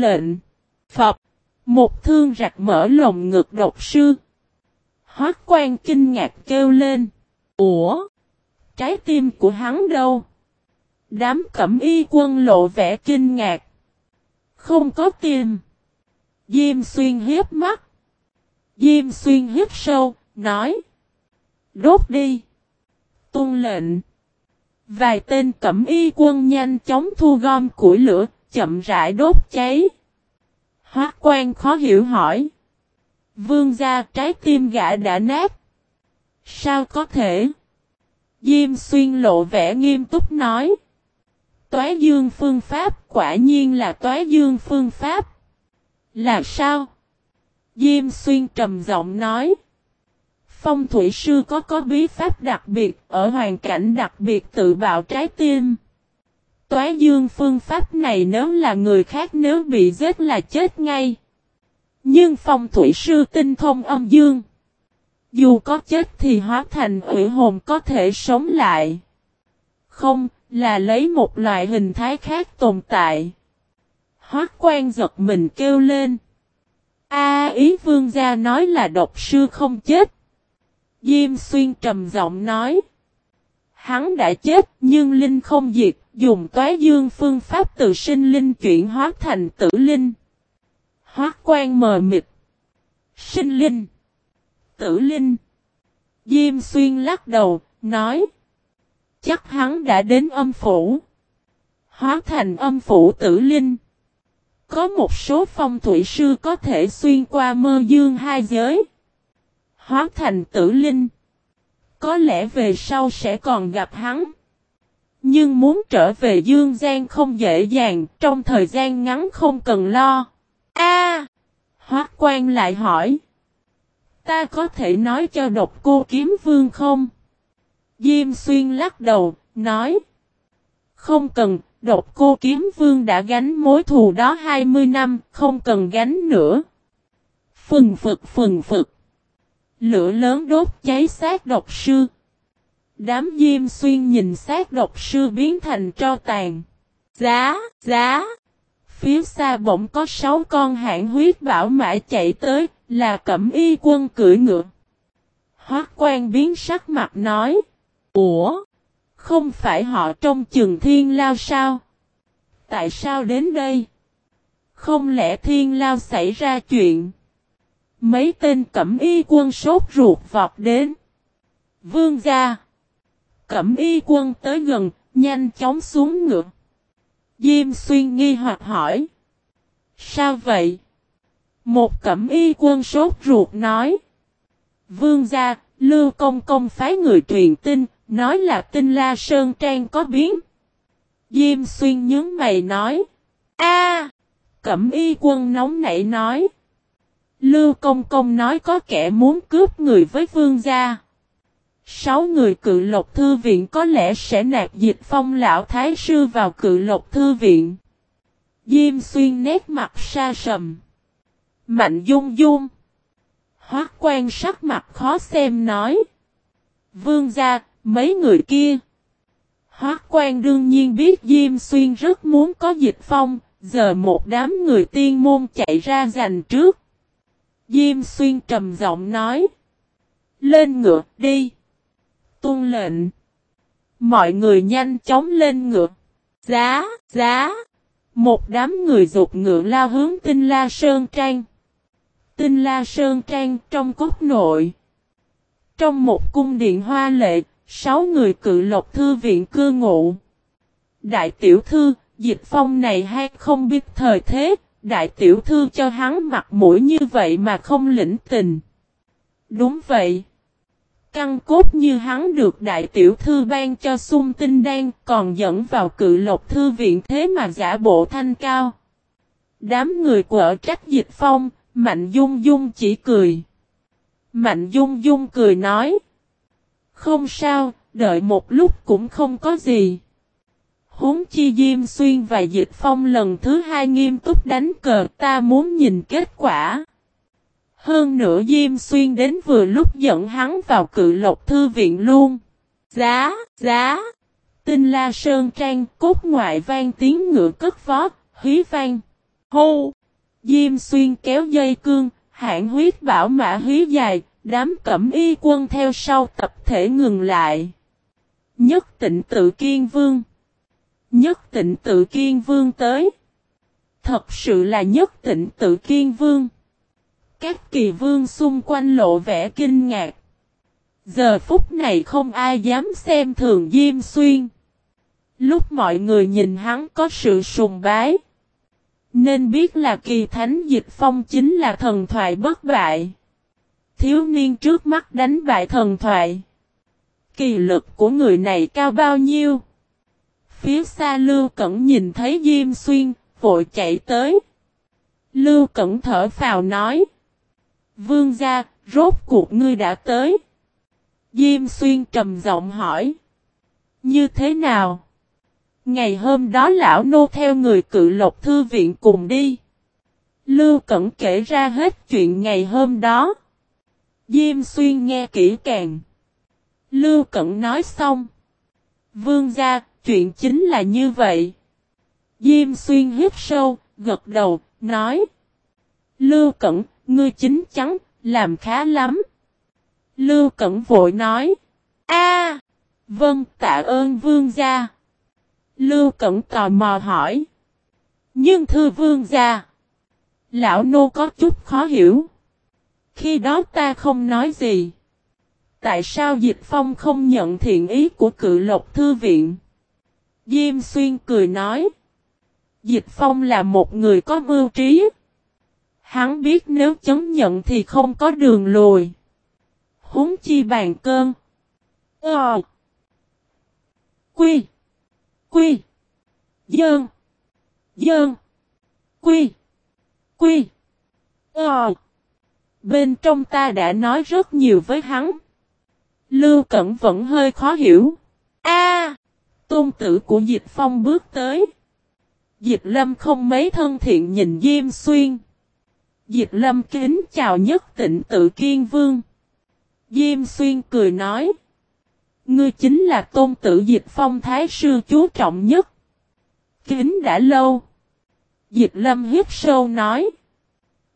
lệnh. Phật. Một thương rạch mở lồng ngực độc sư. Hoác quan kinh ngạc kêu lên. Ủa? Trái tim của hắn đâu? Đám cẩm y quân lộ vẻ kinh ngạc. Không có tim. Diêm xuyên hiếp mắt. Diêm xuyên hiếp sâu, nói. Đốt đi. Tôn lệnh. Vài tên cẩm y quân nhanh chóng thu gom củi lửa, chậm rãi đốt cháy. Hoác quan khó hiểu hỏi. Vương gia trái tim gã đã nát. Sao có thể? Diêm xuyên lộ vẻ nghiêm túc nói. Toái dương phương pháp quả nhiên là toái dương phương pháp. Là sao? Diêm xuyên trầm giọng nói. Phong thủy sư có có bí pháp đặc biệt, ở hoàn cảnh đặc biệt tự bạo trái tim. Toái dương phương pháp này nếu là người khác nếu bị giết là chết ngay. Nhưng phong thủy sư tinh thông âm dương. Dù có chết thì hóa thành hủy hồn có thể sống lại. Không, là lấy một loại hình thái khác tồn tại. Hoác quan giật mình kêu lên. A ý vương gia nói là độc sư không chết. Diêm xuyên trầm giọng nói. Hắn đã chết nhưng linh không diệt, dùng toái dương phương pháp từ sinh linh chuyển hóa thành tử linh. hóa quan mờ mịt. Sinh linh. Tử linh. Diêm xuyên lắc đầu, nói. Chắc hắn đã đến âm phủ. Hóa thành âm phủ tử linh. Có một số phong thủy sư có thể xuyên qua mơ dương hai giới. Hóa thành tử linh. Có lẽ về sau sẽ còn gặp hắn. Nhưng muốn trở về Dương Giang không dễ dàng, trong thời gian ngắn không cần lo. A, à, Hoác quan lại hỏi. Ta có thể nói cho độc cô kiếm vương không? Diêm xuyên lắc đầu, nói. Không cần, độc cô kiếm vương đã gánh mối thù đó 20 năm, không cần gánh nữa. Phừng phực phừng phực. Lửa lớn đốt cháy xác độc sư. Đám diêm xuyên nhìn xác độc sư biến thành tro tàn. Giá, giá. Phía xa bỗng có sáu con hạng huyết bảo mã chạy tới, là cẩm y quân cưỡi ngựa. Hoác quan biến sắc mặt nói. Ủa? Không phải họ trong trường thiên lao sao? Tại sao đến đây? Không lẽ thiên lao xảy ra chuyện? Mấy tên cẩm y quân sốt ruột vọt đến. Vương gia. Cẩm y quân tới gần, nhanh chóng xuống ngựa. Diêm xuyên nghi hoặc hỏi. Sao vậy? Một cẩm y quân sốt ruột nói. Vương gia, Lưu Công Công phái người truyền tin, nói là tinh la sơn trang có biến. Diêm xuyên nhớ mày nói. a Cẩm y quân nóng nảy nói. Lưu Công Công nói có kẻ muốn cướp người với vương gia. Sáu người cự lộc thư viện có lẽ sẽ nạp dịch phong lão thái sư vào cự lộc thư viện. Diêm xuyên nét mặt xa sầm. Mạnh dung dung. Hoác quan sắc mặt khó xem nói. Vương gia, mấy người kia. Hoác quan đương nhiên biết Diêm Xuyên rất muốn có dịch phong, giờ một đám người tiên môn chạy ra giành trước. Diêm Xuyên trầm giọng nói. Lên ngựa, đi. Tuân lệnh. Mọi người nhanh chóng lên ngựa. Giá, giá. Một đám người rụt ngựa lao hướng tinh la sơn trang. Tinh la sơn trang trong cốt nội. Trong một cung điện hoa lệ, sáu người cự lộc thư viện cư ngụ. Đại tiểu thư, dịch phong này hay không biết thời thế, đại tiểu thư cho hắn mặt mũi như vậy mà không lĩnh tình. Đúng vậy. Căn cốt như hắn được đại tiểu thư ban cho sung tinh đan còn dẫn vào cự lộc thư viện thế mà giả bộ thanh cao. Đám người quở trách dịch phong, Mạnh Dung Dung chỉ cười. Mạnh Dung Dung cười nói. Không sao, đợi một lúc cũng không có gì. Huống chi Diêm Xuyên và Dịch Phong lần thứ hai nghiêm túc đánh cờ ta muốn nhìn kết quả. Hơn nữa Diêm Xuyên đến vừa lúc dẫn hắn vào cự lộc thư viện luôn. Giá, giá. Tinh la sơn trang cốt ngoại vang tiếng ngựa cất vó, hí vang. Hô! Diêm xuyên kéo dây cương, hạng huyết bảo mã hí dài, đám cẩm y quân theo sau tập thể ngừng lại. Nhất tịnh tự kiên vương. Nhất tịnh tự kiên vương tới. Thật sự là nhất tịnh tự kiên vương. Các kỳ vương xung quanh lộ vẻ kinh ngạc. Giờ phút này không ai dám xem thường Diêm Xuyên. Lúc mọi người nhìn hắn có sự sùng bái. Nên biết là kỳ thánh dịch phong chính là thần thoại bất bại. Thiếu niên trước mắt đánh bại thần thoại. Kỳ lực của người này cao bao nhiêu? Phía xa Lưu Cẩn nhìn thấy Diêm Xuyên, vội chạy tới. Lưu Cẩn thở phào nói. Vương gia, rốt cuộc ngươi đã tới. Diêm Xuyên trầm giọng hỏi. Như thế nào? Ngày hôm đó lão nô theo người cự lộc thư viện cùng đi. Lưu Cẩn kể ra hết chuyện ngày hôm đó. Diêm Xuyên nghe kỹ càng. Lưu Cẩn nói xong. Vương gia, chuyện chính là như vậy. Diêm Xuyên hít sâu, gật đầu, nói. Lưu Cẩn, ngươi chính chắn, làm khá lắm. Lưu Cẩn vội nói. a vâng, tạ ơn vương gia. Lưu Cẩn tò mò hỏi. Nhưng thưa vương gia. Lão nô có chút khó hiểu. Khi đó ta không nói gì. Tại sao Dịch Phong không nhận thiện ý của cự lộc thư viện? Diêm Xuyên cười nói. Dịch Phong là một người có mưu trí. Hắn biết nếu chấm nhận thì không có đường lùi. Húng chi bàn cơn. Ờ. Quy. Quy. Dơn. Dơn. Quy. Quy. Ờ. Bên trong ta đã nói rất nhiều với hắn. Lưu Cẩn vẫn hơi khó hiểu. A, tôn tử của Diệp Phong bước tới. Diệp Lâm không mấy thân thiện nhìn Diêm Xuyên. Diệp Lâm kính chào nhất tịnh tự kiên vương. Diêm Xuyên cười nói. Ngươi chính là tôn tử Diệp Phong Thái Sư chú trọng nhất. Kính đã lâu. Diệp Lâm hít sâu nói.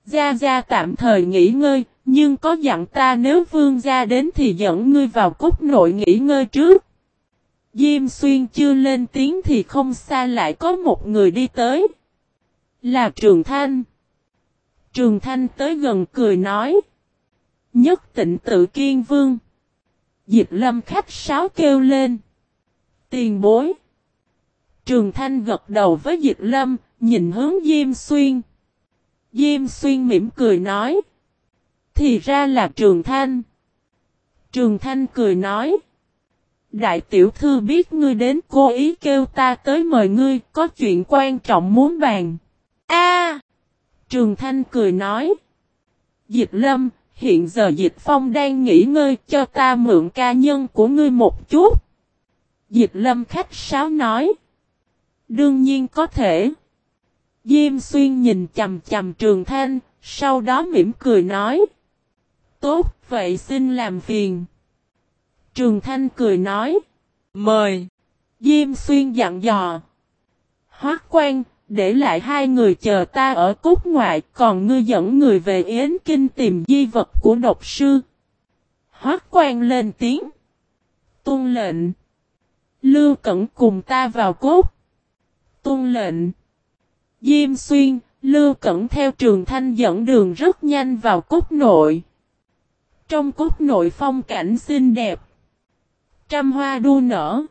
Gia Gia tạm thời nghỉ ngơi, nhưng có dặn ta nếu vương gia đến thì dẫn ngươi vào cốt nội nghỉ ngơi trước. Diêm xuyên chưa lên tiếng thì không xa lại có một người đi tới. Là Trường Thanh. Trường Thanh tới gần cười nói. Nhất tịnh tự kiên vương. Diệp lâm khách sáo kêu lên. Tiền bối. Trường Thanh gật đầu với Diệp lâm, nhìn hướng Diêm Xuyên. Diêm Xuyên mỉm cười nói. Thì ra là Trường Thanh. Trường Thanh cười nói. Đại tiểu thư biết ngươi đến cô ý kêu ta tới mời ngươi, có chuyện quan trọng muốn bàn. A! Trường Thanh cười nói. Dịch lâm, hiện giờ Dịch Phong đang nghỉ ngơi cho ta mượn ca nhân của ngươi một chút. Dịch lâm khách sáo nói. Đương nhiên có thể. Diêm xuyên nhìn chầm chầm trường thanh, sau đó mỉm cười nói. Tốt, vậy xin làm phiền. Trường thanh cười nói. Mời. Diêm xuyên dặn dò. Hoác quan, để lại hai người chờ ta ở cốt ngoại, còn ngươi dẫn người về Yến Kinh tìm di vật của độc sư. Hoác quan lên tiếng. Tôn lệnh. Lưu Cẩn cùng ta vào cốt. Tôn lệnh. Diêm xuyên, Lưu Cẩn theo trường thanh dẫn đường rất nhanh vào cốt nội. Trong cốt nội phong cảnh xinh đẹp. Trăm hoa đua nở.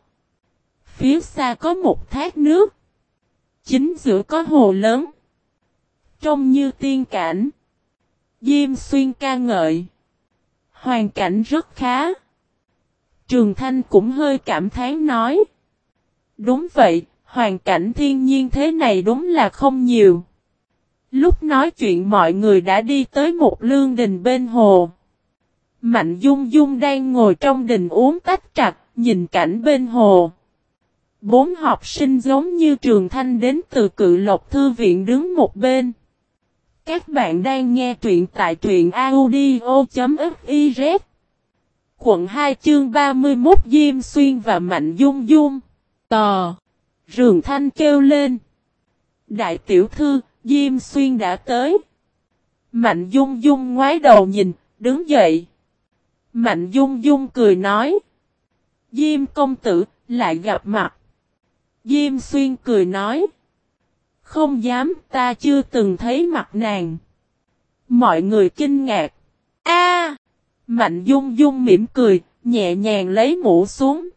Phía xa có một thác nước. Chính giữa có hồ lớn. Trông như tiên cảnh. Diêm xuyên ca ngợi. Hoàn cảnh rất khá. Trường Thanh cũng hơi cảm thán nói. Đúng vậy, hoàn cảnh thiên nhiên thế này đúng là không nhiều. Lúc nói chuyện mọi người đã đi tới một lương đình bên hồ. Mạnh Dung Dung đang ngồi trong đình uống tách trặc, nhìn cảnh bên hồ. Bốn học sinh giống như trường thanh đến từ cự lộc thư viện đứng một bên. Các bạn đang nghe truyện tại truyện audio.fiz. Quận 2 chương 31 Diêm Xuyên và Mạnh Dung Dung. Tò. Rường Thanh kêu lên. Đại tiểu thư, Diêm Xuyên đã tới. Mạnh Dung Dung ngoái đầu nhìn, đứng dậy. Mạnh Dung Dung cười nói. Diêm công tử, lại gặp mặt. Diêm Xuyên cười nói. Không dám, ta chưa từng thấy mặt nàng. Mọi người kinh ngạc. A! Mạnh Dung Dung mỉm cười, nhẹ nhàng lấy mũ xuống.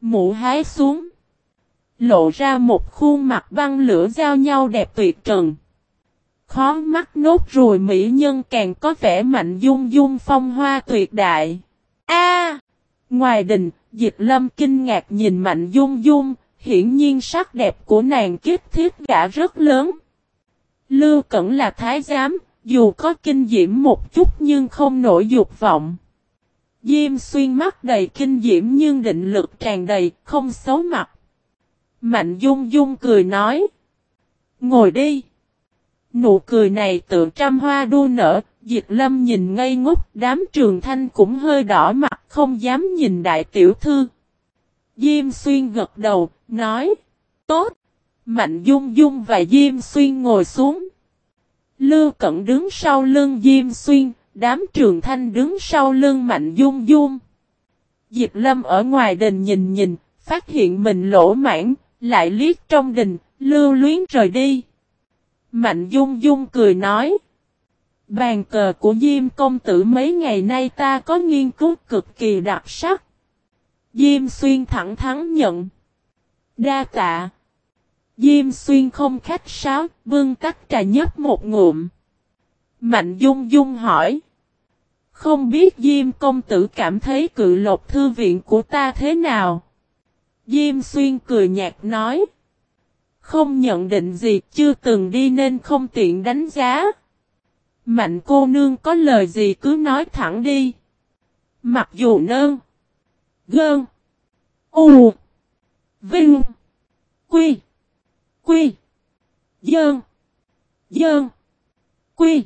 Mũ hái xuống. Lộ ra một khuôn mặt băng lửa giao nhau đẹp tuyệt trần. Khó mắt nốt rồi mỹ nhân càng có vẻ mạnh dung dung phong hoa tuyệt đại. A! ngoài đình, Diệp Lâm kinh ngạc nhìn mạnh dung dung, hiển nhiên sắc đẹp của nàng kiếp thiết gã rất lớn. Lưu Cẩn là thái giám, dù có kinh diễm một chút nhưng không nổi dục vọng. Diêm xuyên mắt đầy kinh diễm nhưng định lực tràn đầy, không xấu mặt. Mạnh dung dung cười nói. Ngồi đi. Nụ cười này tự trăm hoa đua nở, Diệp Lâm nhìn ngây ngốc, đám trường thanh cũng hơi đỏ mặt, không dám nhìn đại tiểu thư. Diêm xuyên gật đầu, nói. Tốt. Mạnh dung dung và Diêm xuyên ngồi xuống. Lưu Cẩn đứng sau lưng Diêm Xuyên, đám trường thanh đứng sau lưng Mạnh Dung Dung. Diệp Lâm ở ngoài đình nhìn nhìn, phát hiện mình lỗ mãn, lại liếc trong đình, lưu luyến rời đi. Mạnh Dung Dung cười nói. Bàn cờ của Diêm công tử mấy ngày nay ta có nghiên cứu cực kỳ đặc sắc. Diêm Xuyên thẳng thắn nhận. Đa tạ. Diêm xuyên không khách sáo, vương tắc trà nhấp một ngụm. Mạnh dung dung hỏi. Không biết Diêm công tử cảm thấy cự lộc thư viện của ta thế nào? Diêm xuyên cười nhạt nói. Không nhận định gì, chưa từng đi nên không tiện đánh giá. Mạnh cô nương có lời gì cứ nói thẳng đi. Mặc dù nơn. Gơn. U. Vinh. Quy. Quy. Dơn. Dơn. Quy.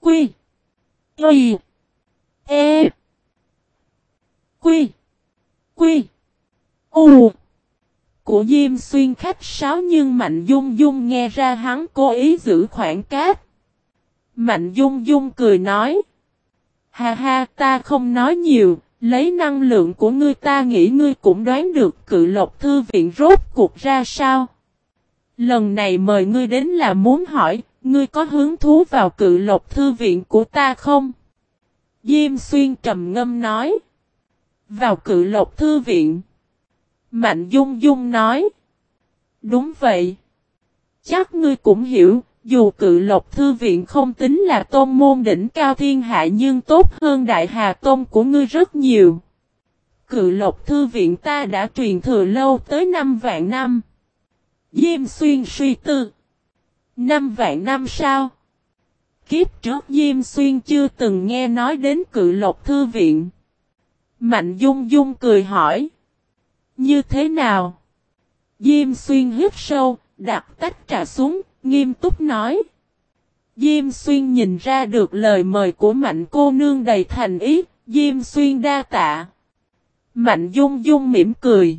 Quy. Y. E. Quy. Quy. U. Của Diêm Xuyên khách sáo nhưng Mạnh Dung Dung nghe ra hắn cố ý giữ khoảng cách. Mạnh Dung Dung cười nói. Ha ha ta không nói nhiều, lấy năng lượng của ngươi ta nghĩ ngươi cũng đoán được cự lộc thư viện rốt cuộc ra sao. Lần này mời ngươi đến là muốn hỏi, ngươi có hứng thú vào cự lộc thư viện của ta không? Diêm xuyên trầm ngâm nói. Vào cự lộc thư viện. Mạnh dung dung nói. Đúng vậy. Chắc ngươi cũng hiểu, dù cự lộc thư viện không tính là tôn môn đỉnh cao thiên hạ nhưng tốt hơn đại hà tôn của ngươi rất nhiều. Cự lộc thư viện ta đã truyền thừa lâu tới năm vạn năm. Diêm xuyên suy tư. Năm vạn năm sao? Kiếp trước Diêm Xuyên chưa từng nghe nói đến cự lộc thư viện. Mạnh Dung Dung cười hỏi. Như thế nào? Diêm Xuyên hít sâu, đặt tách trà xuống, nghiêm túc nói. Diêm Xuyên nhìn ra được lời mời của Mạnh cô nương đầy thành ý, Diêm Xuyên đa tạ. Mạnh Dung Dung mỉm cười.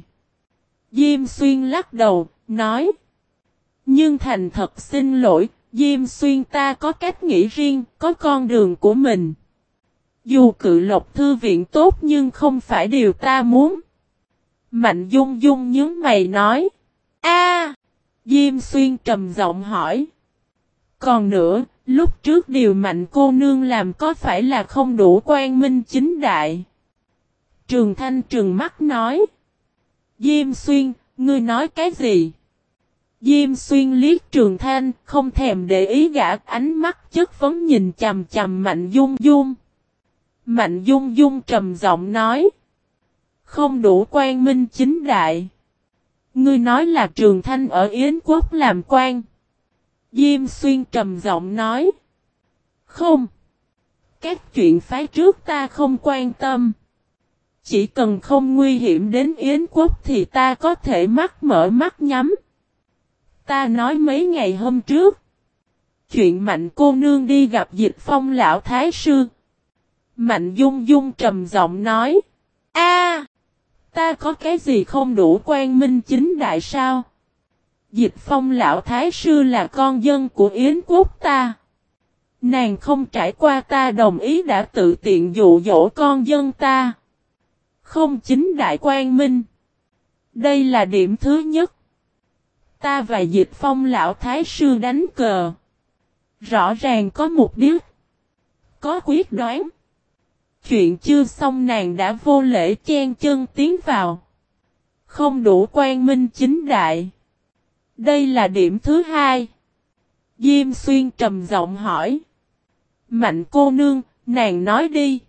Diêm Xuyên lắc đầu, nói. Nhưng thành thật xin lỗi, Diêm Xuyên ta có cách nghĩ riêng, có con đường của mình. Dù cự lộc thư viện tốt nhưng không phải điều ta muốn. Mạnh Dung Dung nhớ mày nói. a Diêm Xuyên trầm giọng hỏi. Còn nữa, lúc trước điều mạnh cô nương làm có phải là không đủ quan minh chính đại? Trường Thanh trừng mắt nói. Diêm Xuyên, ngươi nói cái gì? Diêm xuyên liếc trường thanh, không thèm để ý gã ánh mắt chất vấn nhìn chầm chầm mạnh dung dung. Mạnh dung dung trầm giọng nói. Không đủ quan minh chính đại. Ngươi nói là trường thanh ở Yến quốc làm quan. Diêm xuyên trầm giọng nói. Không. Các chuyện phái trước ta không quan tâm. Chỉ cần không nguy hiểm đến Yến quốc thì ta có thể mắt mở mắt nhắm. Ta nói mấy ngày hôm trước. Chuyện mạnh cô nương đi gặp dịch phong lão thái sư. Mạnh dung dung trầm giọng nói. a Ta có cái gì không đủ quan minh chính đại sao? Dịch phong lão thái sư là con dân của Yến quốc ta. Nàng không trải qua ta đồng ý đã tự tiện dụ dỗ con dân ta. Không chính đại quan minh. Đây là điểm thứ nhất. Ta và dịch phong lão thái sư đánh cờ. Rõ ràng có mục đích. Có quyết đoán. Chuyện chưa xong nàng đã vô lễ chen chân tiến vào. Không đủ quan minh chính đại. Đây là điểm thứ hai. Diêm xuyên trầm giọng hỏi. Mạnh cô nương, nàng nói đi.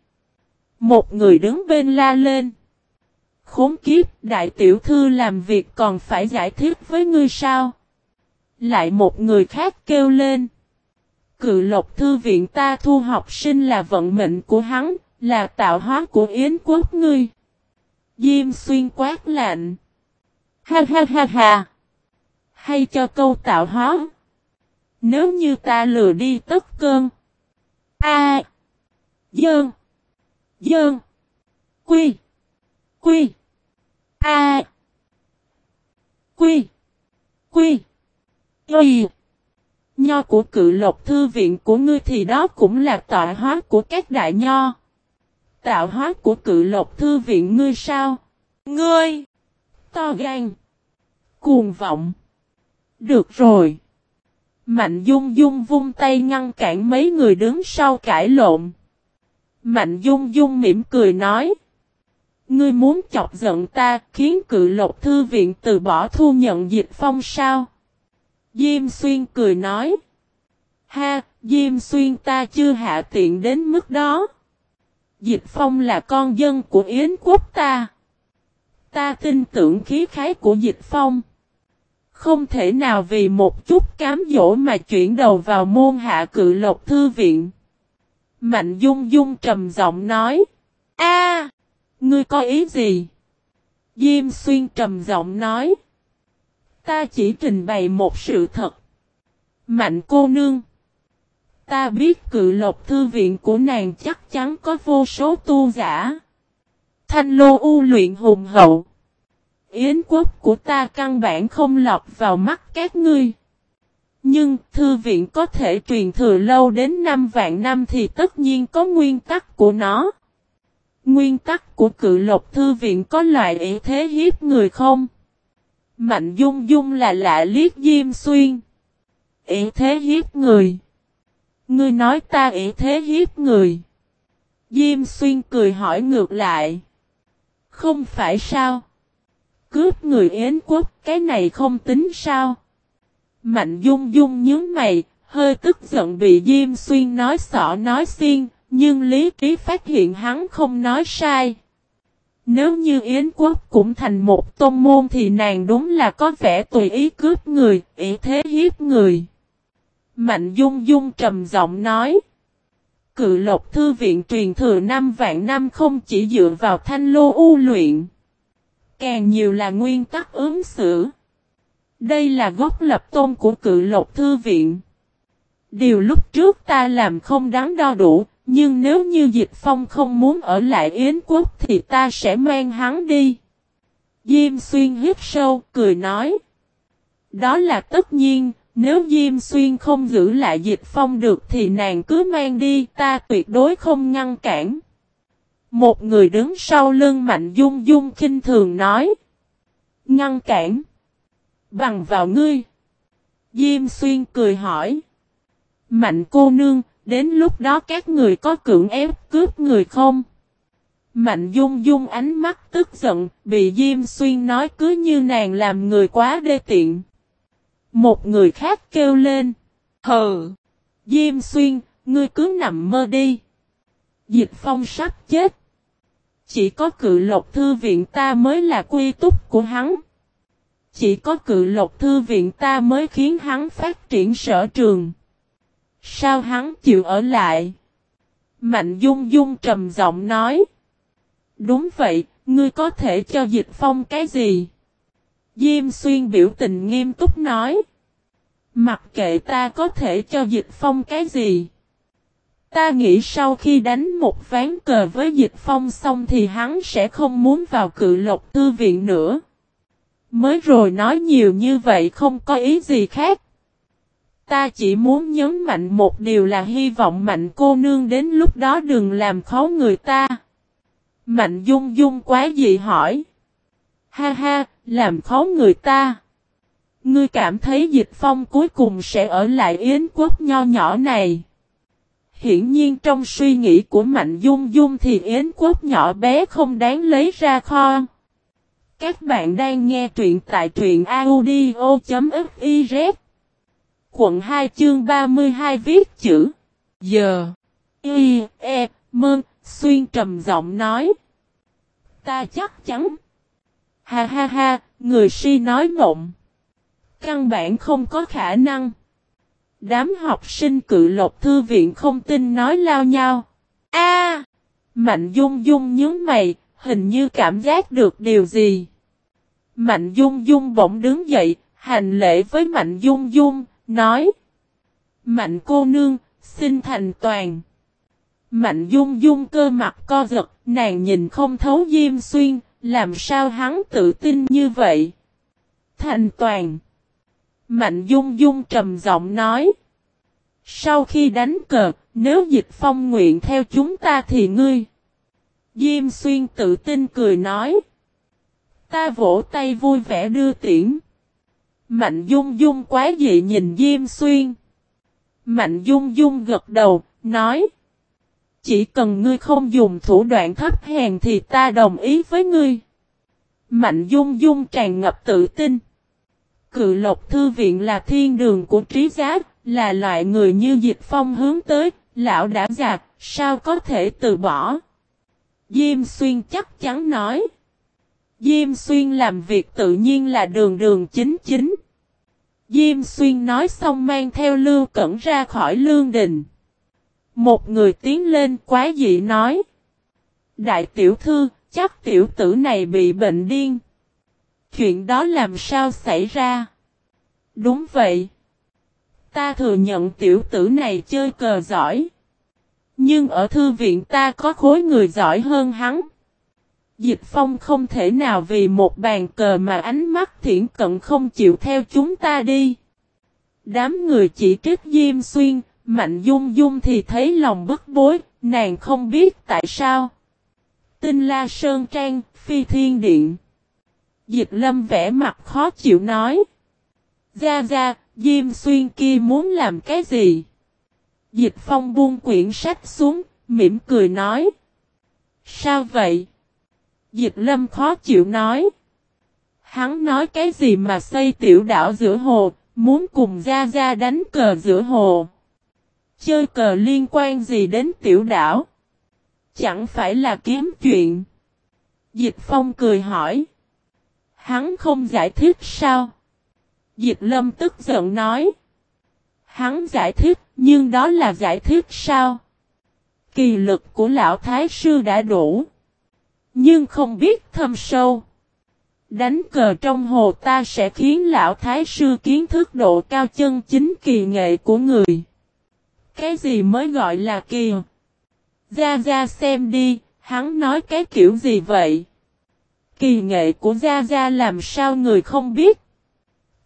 Một người đứng bên la lên. Khốn kiếp, đại tiểu thư làm việc còn phải giải thích với ngươi sao? Lại một người khác kêu lên. Cự lộc thư viện ta thu học sinh là vận mệnh của hắn, là tạo hóa của Yến quốc ngươi. Diêm xuyên quát lạnh. Ha ha ha ha. Hay cho câu tạo hóa. Nếu như ta lừa đi tất cơn. A. Dơn. Dơn. Quy. Quy. A. Quy. Quy. Quy. Nho của cự lộc thư viện của ngươi thì đó cũng là tọa hóa của các đại nho. Tạo hóa của cự lộc thư viện ngươi sao? Ngươi! To gan! Cuồng vọng! Được rồi! Mạnh dung dung vung tay ngăn cản mấy người đứng sau cãi lộn. Mạnh dung dung mỉm cười nói. Ngươi muốn chọc giận ta khiến cự lộc thư viện từ bỏ thu nhận dịch phong sao? Diêm xuyên cười nói. Ha, Diêm xuyên ta chưa hạ tiện đến mức đó. Dịch phong là con dân của Yến quốc ta. Ta tin tưởng khí khái của dịch phong. Không thể nào vì một chút cám dỗ mà chuyển đầu vào môn hạ cự lộc thư viện. Mạnh dung dung trầm giọng nói. a, ngươi có ý gì? Diêm xuyên trầm giọng nói. Ta chỉ trình bày một sự thật. Mạnh cô nương. Ta biết cự lộc thư viện của nàng chắc chắn có vô số tu giả. Thanh lô u luyện hùng hậu. Yến quốc của ta căn bản không lọt vào mắt các ngươi. Nhưng thư viện có thể truyền thừa lâu đến 5 vạn năm thì tất nhiên có nguyên tắc của nó. Nguyên tắc của cự lộc thư viện có loại ý thế hiếp người không? Mạnh dung dung là lạ liếc diêm xuyên. Ý thế hiếp người. Ngươi nói ta ý thế hiếp người. Diêm xuyên cười hỏi ngược lại. Không phải sao? Cướp người Yến quốc cái này không tính sao? Mạnh dung dung nhớ mày, hơi tức giận bị Diêm xuyên nói sọ nói xiên, nhưng lý trí phát hiện hắn không nói sai. Nếu như Yến quốc cũng thành một tôn môn thì nàng đúng là có vẻ tùy ý cướp người, ý thế hiếp người. Mạnh Dung Dung trầm giọng nói. Cự lộc thư viện truyền thừa năm vạn năm không chỉ dựa vào thanh lô u luyện. Càng nhiều là nguyên tắc ứng xử. Đây là gốc lập tôn của cự lộc thư viện. Điều lúc trước ta làm không đáng đo đủ, nhưng nếu như Dịch Phong không muốn ở lại Yến quốc thì ta sẽ mang hắn đi. Diêm xuyên hít sâu, cười nói. Đó là tất nhiên, nếu Diêm Xuyên không giữ lại dịch phong được thì nàng cứ mang đi ta tuyệt đối không ngăn cản. Một người đứng sau lưng Mạnh Dung Dung khinh thường nói. Ngăn cản. Bằng vào ngươi. Diêm Xuyên cười hỏi. Mạnh cô nương, đến lúc đó các người có cưỡng ép cướp người không? Mạnh Dung Dung ánh mắt tức giận, bị Diêm Xuyên nói cứ như nàng làm người quá đê tiện. Một người khác kêu lên. Hờ! Diêm xuyên, ngươi cứ nằm mơ đi. Dịch phong sắp chết. Chỉ có cự lộc thư viện ta mới là quy túc của hắn. Chỉ có cự lộc thư viện ta mới khiến hắn phát triển sở trường. Sao hắn chịu ở lại? Mạnh dung dung trầm giọng nói. Đúng vậy, ngươi có thể cho dịch phong cái gì? Diêm xuyên biểu tình nghiêm túc nói. Mặc kệ ta có thể cho dịch phong cái gì. Ta nghĩ sau khi đánh một ván cờ với dịch phong xong thì hắn sẽ không muốn vào cự lộc thư viện nữa. mới rồi nói nhiều như vậy không có ý gì khác. Ta chỉ muốn nhấn mạnh một điều là hy vọng mạnh cô nương đến lúc đó đừng làm khó người ta. Mạnh dung dung quá dị hỏi. Ha ha, làm khó người ta. Ngươi cảm thấy dịch phong cuối cùng sẽ ở lại Yến quốc nho nhỏ này. Hiển nhiên trong suy nghĩ của Mạnh Dung Dung thì Yến quốc nhỏ bé không đáng lấy ra kho. Các bạn đang nghe truyện tại truyện audio.fiz Quận 2 chương 32 viết chữ Giờ Y E Mơn Xuyên trầm giọng nói Ta chắc chắn Ha ha ha Người si nói mộng. Căn bản không có khả năng. Đám học sinh cự lộc thư viện không tin nói lao nhau. A! Mạnh dung dung nhớ mày Hình như cảm giác được điều gì. Mạnh dung dung bỗng đứng dậy Hành lễ với Mạnh dung dung Nói. Mạnh cô nương, xin thành toàn. Mạnh dung dung cơ mặt co giật, nàng nhìn không thấu Diêm Xuyên, làm sao hắn tự tin như vậy? Thành toàn. Mạnh dung dung trầm giọng nói. Sau khi đánh cờ, nếu dịch phong nguyện theo chúng ta thì ngươi. Diêm xuyên tự tin cười nói. Ta vỗ tay vui vẻ đưa tiễn. Mạnh Dung Dung quá dị nhìn Diêm Xuyên. Mạnh Dung Dung gật đầu, nói. Chỉ cần ngươi không dùng thủ đoạn thấp hèn thì ta đồng ý với ngươi. Mạnh Dung Dung tràn ngập tự tin. Cự lộc thư viện là thiên đường của trí giác, là loại người như dịch phong hướng tới, lão đã già, sao có thể từ bỏ. Diêm Xuyên chắc chắn nói. Diêm Xuyên làm việc tự nhiên là đường đường chính chính. Diêm Xuyên nói xong mang theo Lưu Cẩn ra khỏi lương đình. Một người tiến lên quá dị nói. Đại tiểu thư, chắc tiểu tử này bị bệnh điên. Chuyện đó làm sao xảy ra? Đúng vậy. Ta thừa nhận tiểu tử này chơi cờ giỏi. Nhưng ở thư viện ta có khối người giỏi hơn hắn. Dịch Phong không thể nào vì một bàn cờ mà ánh mắt thiển cận không chịu theo chúng ta đi. Đám người chỉ trích Diêm Xuyên, Mạnh Dung Dung thì thấy lòng bức bối, nàng không biết tại sao. Tinh La Sơn Trang, Phi Thiên Điện. Dịch Lâm vẽ mặt khó chịu nói. gia gia Diêm Xuyên kia muốn làm cái gì? Dịch Phong buông quyển sách xuống, mỉm cười nói. Sao vậy? Dịch lâm khó chịu nói. Hắn nói cái gì mà xây tiểu đảo giữa hồ, muốn cùng Gia Gia đánh cờ giữa hồ. Chơi cờ liên quan gì đến tiểu đảo? Chẳng phải là kiếm chuyện. Dịch Phong cười hỏi. Hắn không giải thích sao? Dịch Lâm tức giận nói. Hắn giải thích, nhưng đó là giải thích sao? Kỳ lực của lão Thái Sư đã đủ. Nhưng không biết thâm sâu. Đánh cờ trong hồ ta sẽ khiến lão thái sư kiến thức độ cao chân chính kỳ nghệ của người. Cái gì mới gọi là kỳ? Gia Gia xem đi, hắn nói cái kiểu gì vậy? Kỳ nghệ của Gia Gia làm sao người không biết?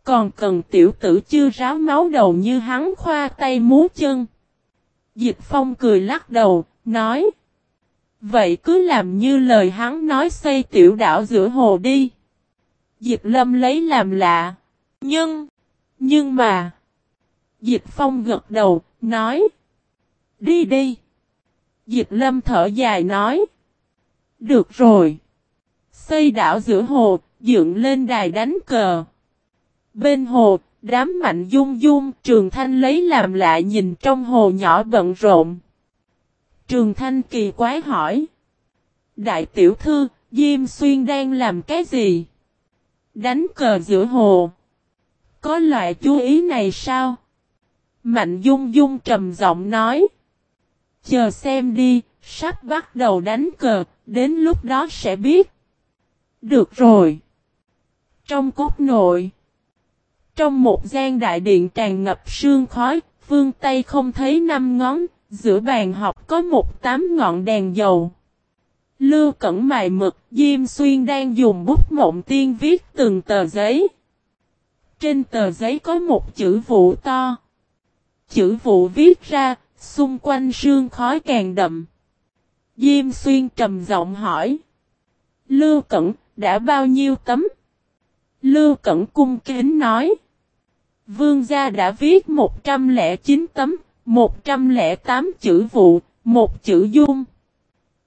Còn cần tiểu tử chưa ráo máu đầu như hắn khoa tay múa chân. Dịch Phong cười lắc đầu, nói. Vậy cứ làm như lời hắn nói xây tiểu đảo giữa hồ đi. Diệp Lâm lấy làm lạ. Nhưng, nhưng mà. Diệp Phong gật đầu, nói. Đi đi. Dịch Lâm thở dài nói. Được rồi. Xây đảo giữa hồ, dựng lên đài đánh cờ. Bên hồ, đám mạnh dung dung, trường thanh lấy làm lạ nhìn trong hồ nhỏ bận rộn. Trường Thanh kỳ quái hỏi. Đại tiểu thư, Diêm Xuyên đang làm cái gì? Đánh cờ giữa hồ. Có loại chú ý này sao? Mạnh Dung Dung trầm giọng nói. Chờ xem đi, sắp bắt đầu đánh cờ, đến lúc đó sẽ biết. Được rồi. Trong cốt nội. Trong một gian đại điện tràn ngập sương khói, vương Tây không thấy năm ngón, Giữa bàn học có một tám ngọn đèn dầu. Lưu Cẩn mài mực, Diêm Xuyên đang dùng bút mộng tiên viết từng tờ giấy. Trên tờ giấy có một chữ vụ to. Chữ vụ viết ra, xung quanh sương khói càng đậm. Diêm Xuyên trầm giọng hỏi. Lưu Cẩn, đã bao nhiêu tấm? Lưu Cẩn cung kính nói. Vương gia đã viết 109 tấm, 108 chữ vụ, một chữ dung.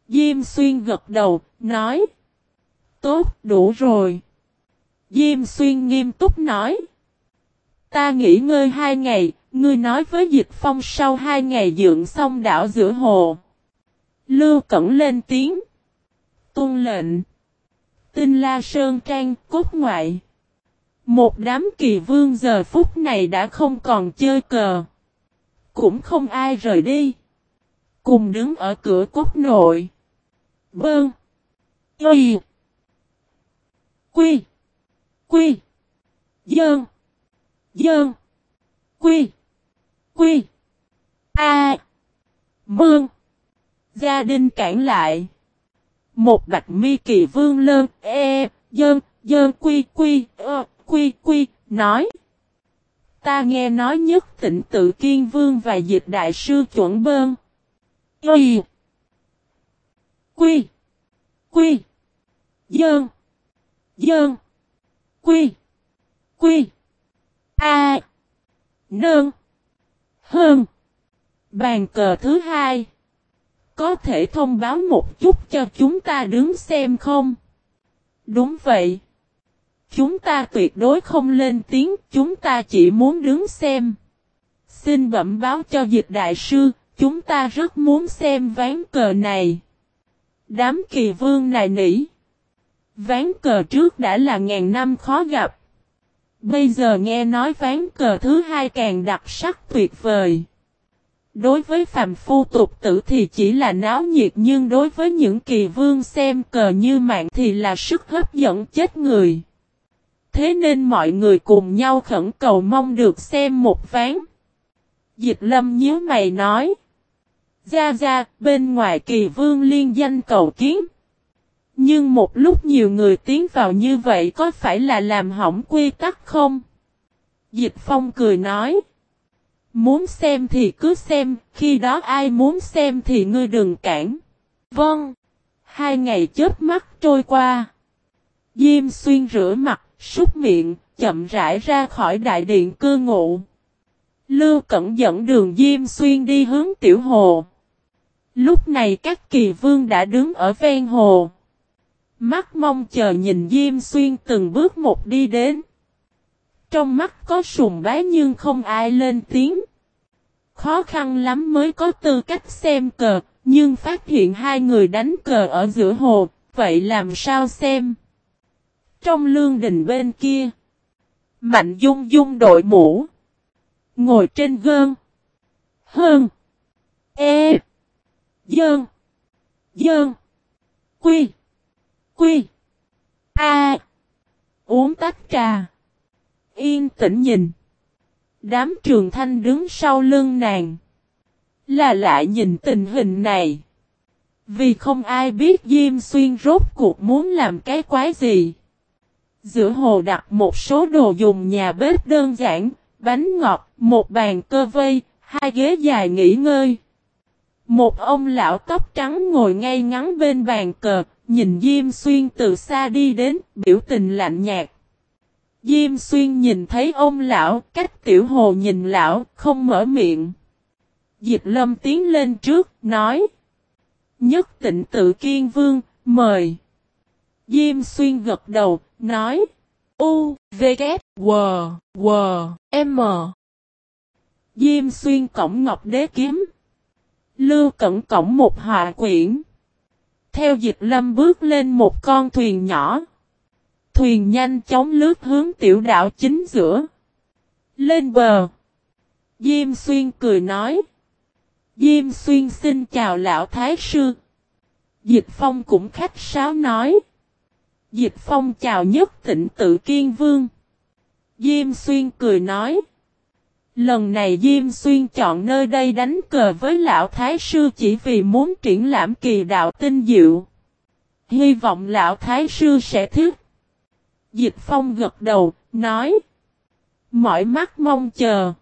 Diêm Xuyên gật đầu, nói. Tốt, đủ rồi. Diêm Xuyên nghiêm túc nói. Ta nghỉ ngơi hai ngày, ngươi nói với Dịch Phong sau hai ngày dưỡng xong đảo giữa hồ. Lưu Cẩn lên tiếng. Tôn lệnh. Tinh La Sơn Trang, cốt ngoại. Một đám kỳ vương giờ phút này đã không còn chơi cờ. Cũng không ai rời đi. Cùng đứng ở cửa cốt nội. Bơn. Y. Quy. Quy. Dơn. Dơn. Quy. Quy. A. Bương. Gia đình cản lại. Một bạch mi kỳ vương lơn. E. Dơn. Dơn quy quy. Ơ. Quy quy. Nói. Ta nghe nói nhất tịnh tự kiên vương và dịch đại sư chuẩn bơn. Quy, Quy. Quy. Dơn. Dơn. Quy. Quy. A. Nương. Hơn. Bàn cờ thứ hai. Có thể thông báo một chút cho chúng ta đứng xem không? Đúng vậy. Chúng ta tuyệt đối không lên tiếng, chúng ta chỉ muốn đứng xem. Xin bẩm báo cho dịch đại sư, chúng ta rất muốn xem ván cờ này. Đám kỳ vương này nỉ. Ván cờ trước đã là ngàn năm khó gặp. Bây giờ nghe nói ván cờ thứ hai càng đặc sắc tuyệt vời. Đối với phàm phu tục tử thì chỉ là náo nhiệt nhưng đối với những kỳ vương xem cờ như mạng thì là sức hấp dẫn chết người. Thế nên mọi người cùng nhau khẩn cầu mong được xem một ván. Dịch lâm nhớ mày nói. Ra ra, bên ngoài kỳ vương liên danh cầu kiến. Nhưng một lúc nhiều người tiến vào như vậy có phải là làm hỏng quy tắc không? Dịch phong cười nói. Muốn xem thì cứ xem, khi đó ai muốn xem thì ngươi đừng cản. Vâng. Hai ngày chớp mắt trôi qua. Diêm xuyên rửa mặt, súc miệng, chậm rãi ra khỏi đại điện cư ngụ. Lưu Cẩn dẫn đường Diêm Xuyên đi hướng tiểu hồ. Lúc này các kỳ vương đã đứng ở ven hồ. Mắt mong chờ nhìn Diêm Xuyên từng bước một đi đến. Trong mắt có sùng bái nhưng không ai lên tiếng. Khó khăn lắm mới có tư cách xem cờ, nhưng phát hiện hai người đánh cờ ở giữa hồ, vậy làm sao xem? Trong lương đình bên kia, Mạnh Dung Dung đội mũ, ngồi trên gơn, hơn, e, dơn, dơn, quy, quy, a, uống tách trà, yên tĩnh nhìn. Đám trường thanh đứng sau lưng nàng. Là lại nhìn tình hình này. Vì không ai biết Diêm Xuyên rốt cuộc muốn làm cái quái gì. Giữa hồ đặt một số đồ dùng nhà bếp đơn giản, bánh ngọt, một bàn cơ vây, hai ghế dài nghỉ ngơi. Một ông lão tóc trắng ngồi ngay ngắn bên bàn cờ, nhìn Diêm Xuyên từ xa đi đến, biểu tình lạnh nhạt. Diêm xuyên nhìn thấy ông lão, cách tiểu hồ nhìn lão, không mở miệng. Dịch lâm tiến lên trước, nói. Nhất tịnh tự kiên vương, mời. Diêm xuyên gật đầu, nói. U, V, K, W, W, M. Diêm xuyên cổng ngọc đế kiếm. Lưu cẩn cổng một hòa quyển. Theo dịch lâm bước lên một con thuyền nhỏ. Thuyền nhanh chóng lướt hướng tiểu đảo chính giữa. Lên bờ. Diêm xuyên cười nói. Diêm xuyên xin chào lão thái sư. Dịch phong cũng khách sáo nói. Dịch phong chào nhất tịnh tự kiên vương. Diêm xuyên cười nói. Lần này Diêm Xuyên chọn nơi đây đánh cờ với lão Thái Sư chỉ vì muốn triển lãm kỳ đạo tinh diệu. Hy vọng lão thái sư sẽ thích. Dịch phong gật đầu, nói. Mỏi mắt mong chờ.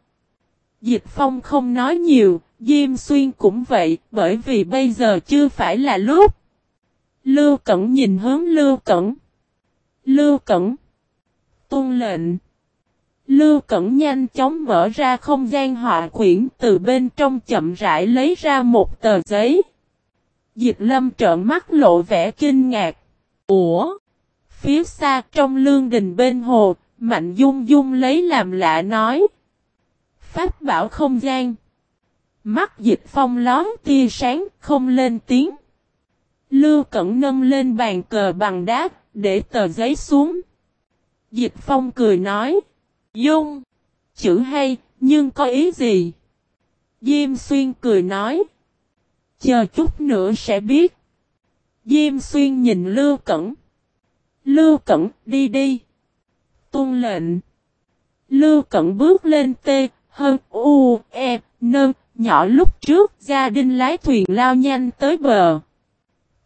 Dịch phong không nói nhiều, Diêm Xuyên cũng vậy, bởi vì bây giờ chưa phải là lúc. Lưu Cẩn nhìn hướng Lưu Cẩn. Lưu Cẩn. Tôn lệnh. Lưu Cẩn nhanh chóng mở ra không gian họa quyển từ bên trong chậm rãi lấy ra một tờ giấy. Dịch lâm trợn mắt lộ vẻ kinh ngạc. Ủa? Phía xa trong lương đình bên hồ, Mạnh Dung Dung lấy làm lạ nói. Pháp bảo không gian. Mắt dịch phong lón tia sáng, không lên tiếng. Lưu Cẩn nâng lên bàn cờ bằng đá, để tờ giấy xuống. Dịch phong cười nói. Dung. Chữ hay, nhưng có ý gì? Diêm xuyên cười nói. Chờ chút nữa sẽ biết. Diêm xuyên nhìn Lưu Cẩn. Lưu Cẩn, đi đi. Tôn lệnh. Lưu Cẩn bước lên tê, hơn, u, e, nâng, nhỏ lúc trước gia đình lái thuyền lao nhanh tới bờ.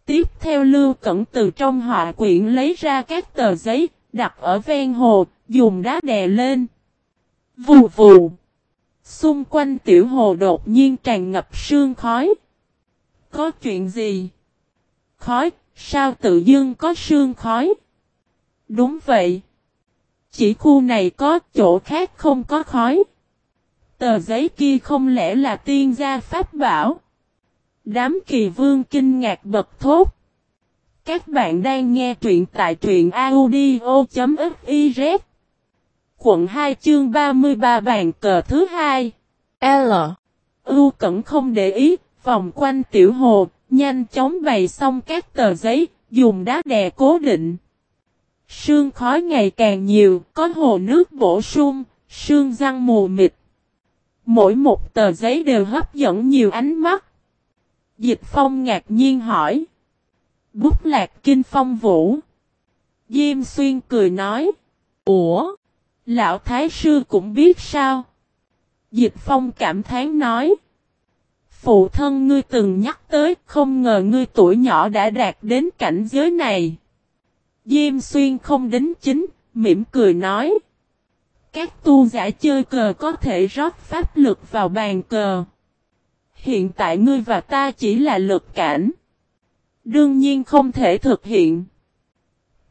Tiếp theo Lưu Cẩn từ trong họa quyển lấy ra các tờ giấy, đặt ở ven hồ, dùng đá đè lên. Vù vù. Xung quanh tiểu hồ đột nhiên tràn ngập sương khói. Có chuyện gì? Khói, sao tự dưng có sương khói? Đúng vậy. Chỉ khu này có, chỗ khác không có khói. Tờ giấy kia không lẽ là tiên gia pháp bảo? Đám kỳ vương kinh ngạc bật thốt. Các bạn đang nghe truyện tại truyện audio.fif Quận 2 chương 33 bàn cờ thứ 2. L. U cẩn không để ý, vòng quanh tiểu hồ, nhanh chóng bày xong các tờ giấy, dùng đá đè cố định. Sương khói ngày càng nhiều, có hồ nước bổ sung, sương răng mù mịt. Mỗi một tờ giấy đều hấp dẫn nhiều ánh mắt. Dịch phong ngạc nhiên hỏi. Bút lạc kinh phong vũ. Diêm xuyên cười nói. Ủa? Lão Thái Sư cũng biết sao? Dịch phong cảm thán nói. Phụ thân ngươi từng nhắc tới không ngờ ngươi tuổi nhỏ đã đạt đến cảnh giới này. Diêm xuyên không đính chính, mỉm cười nói. Các tu giả chơi cờ có thể rót pháp lực vào bàn cờ. Hiện tại ngươi và ta chỉ là lực cảnh. Đương nhiên không thể thực hiện.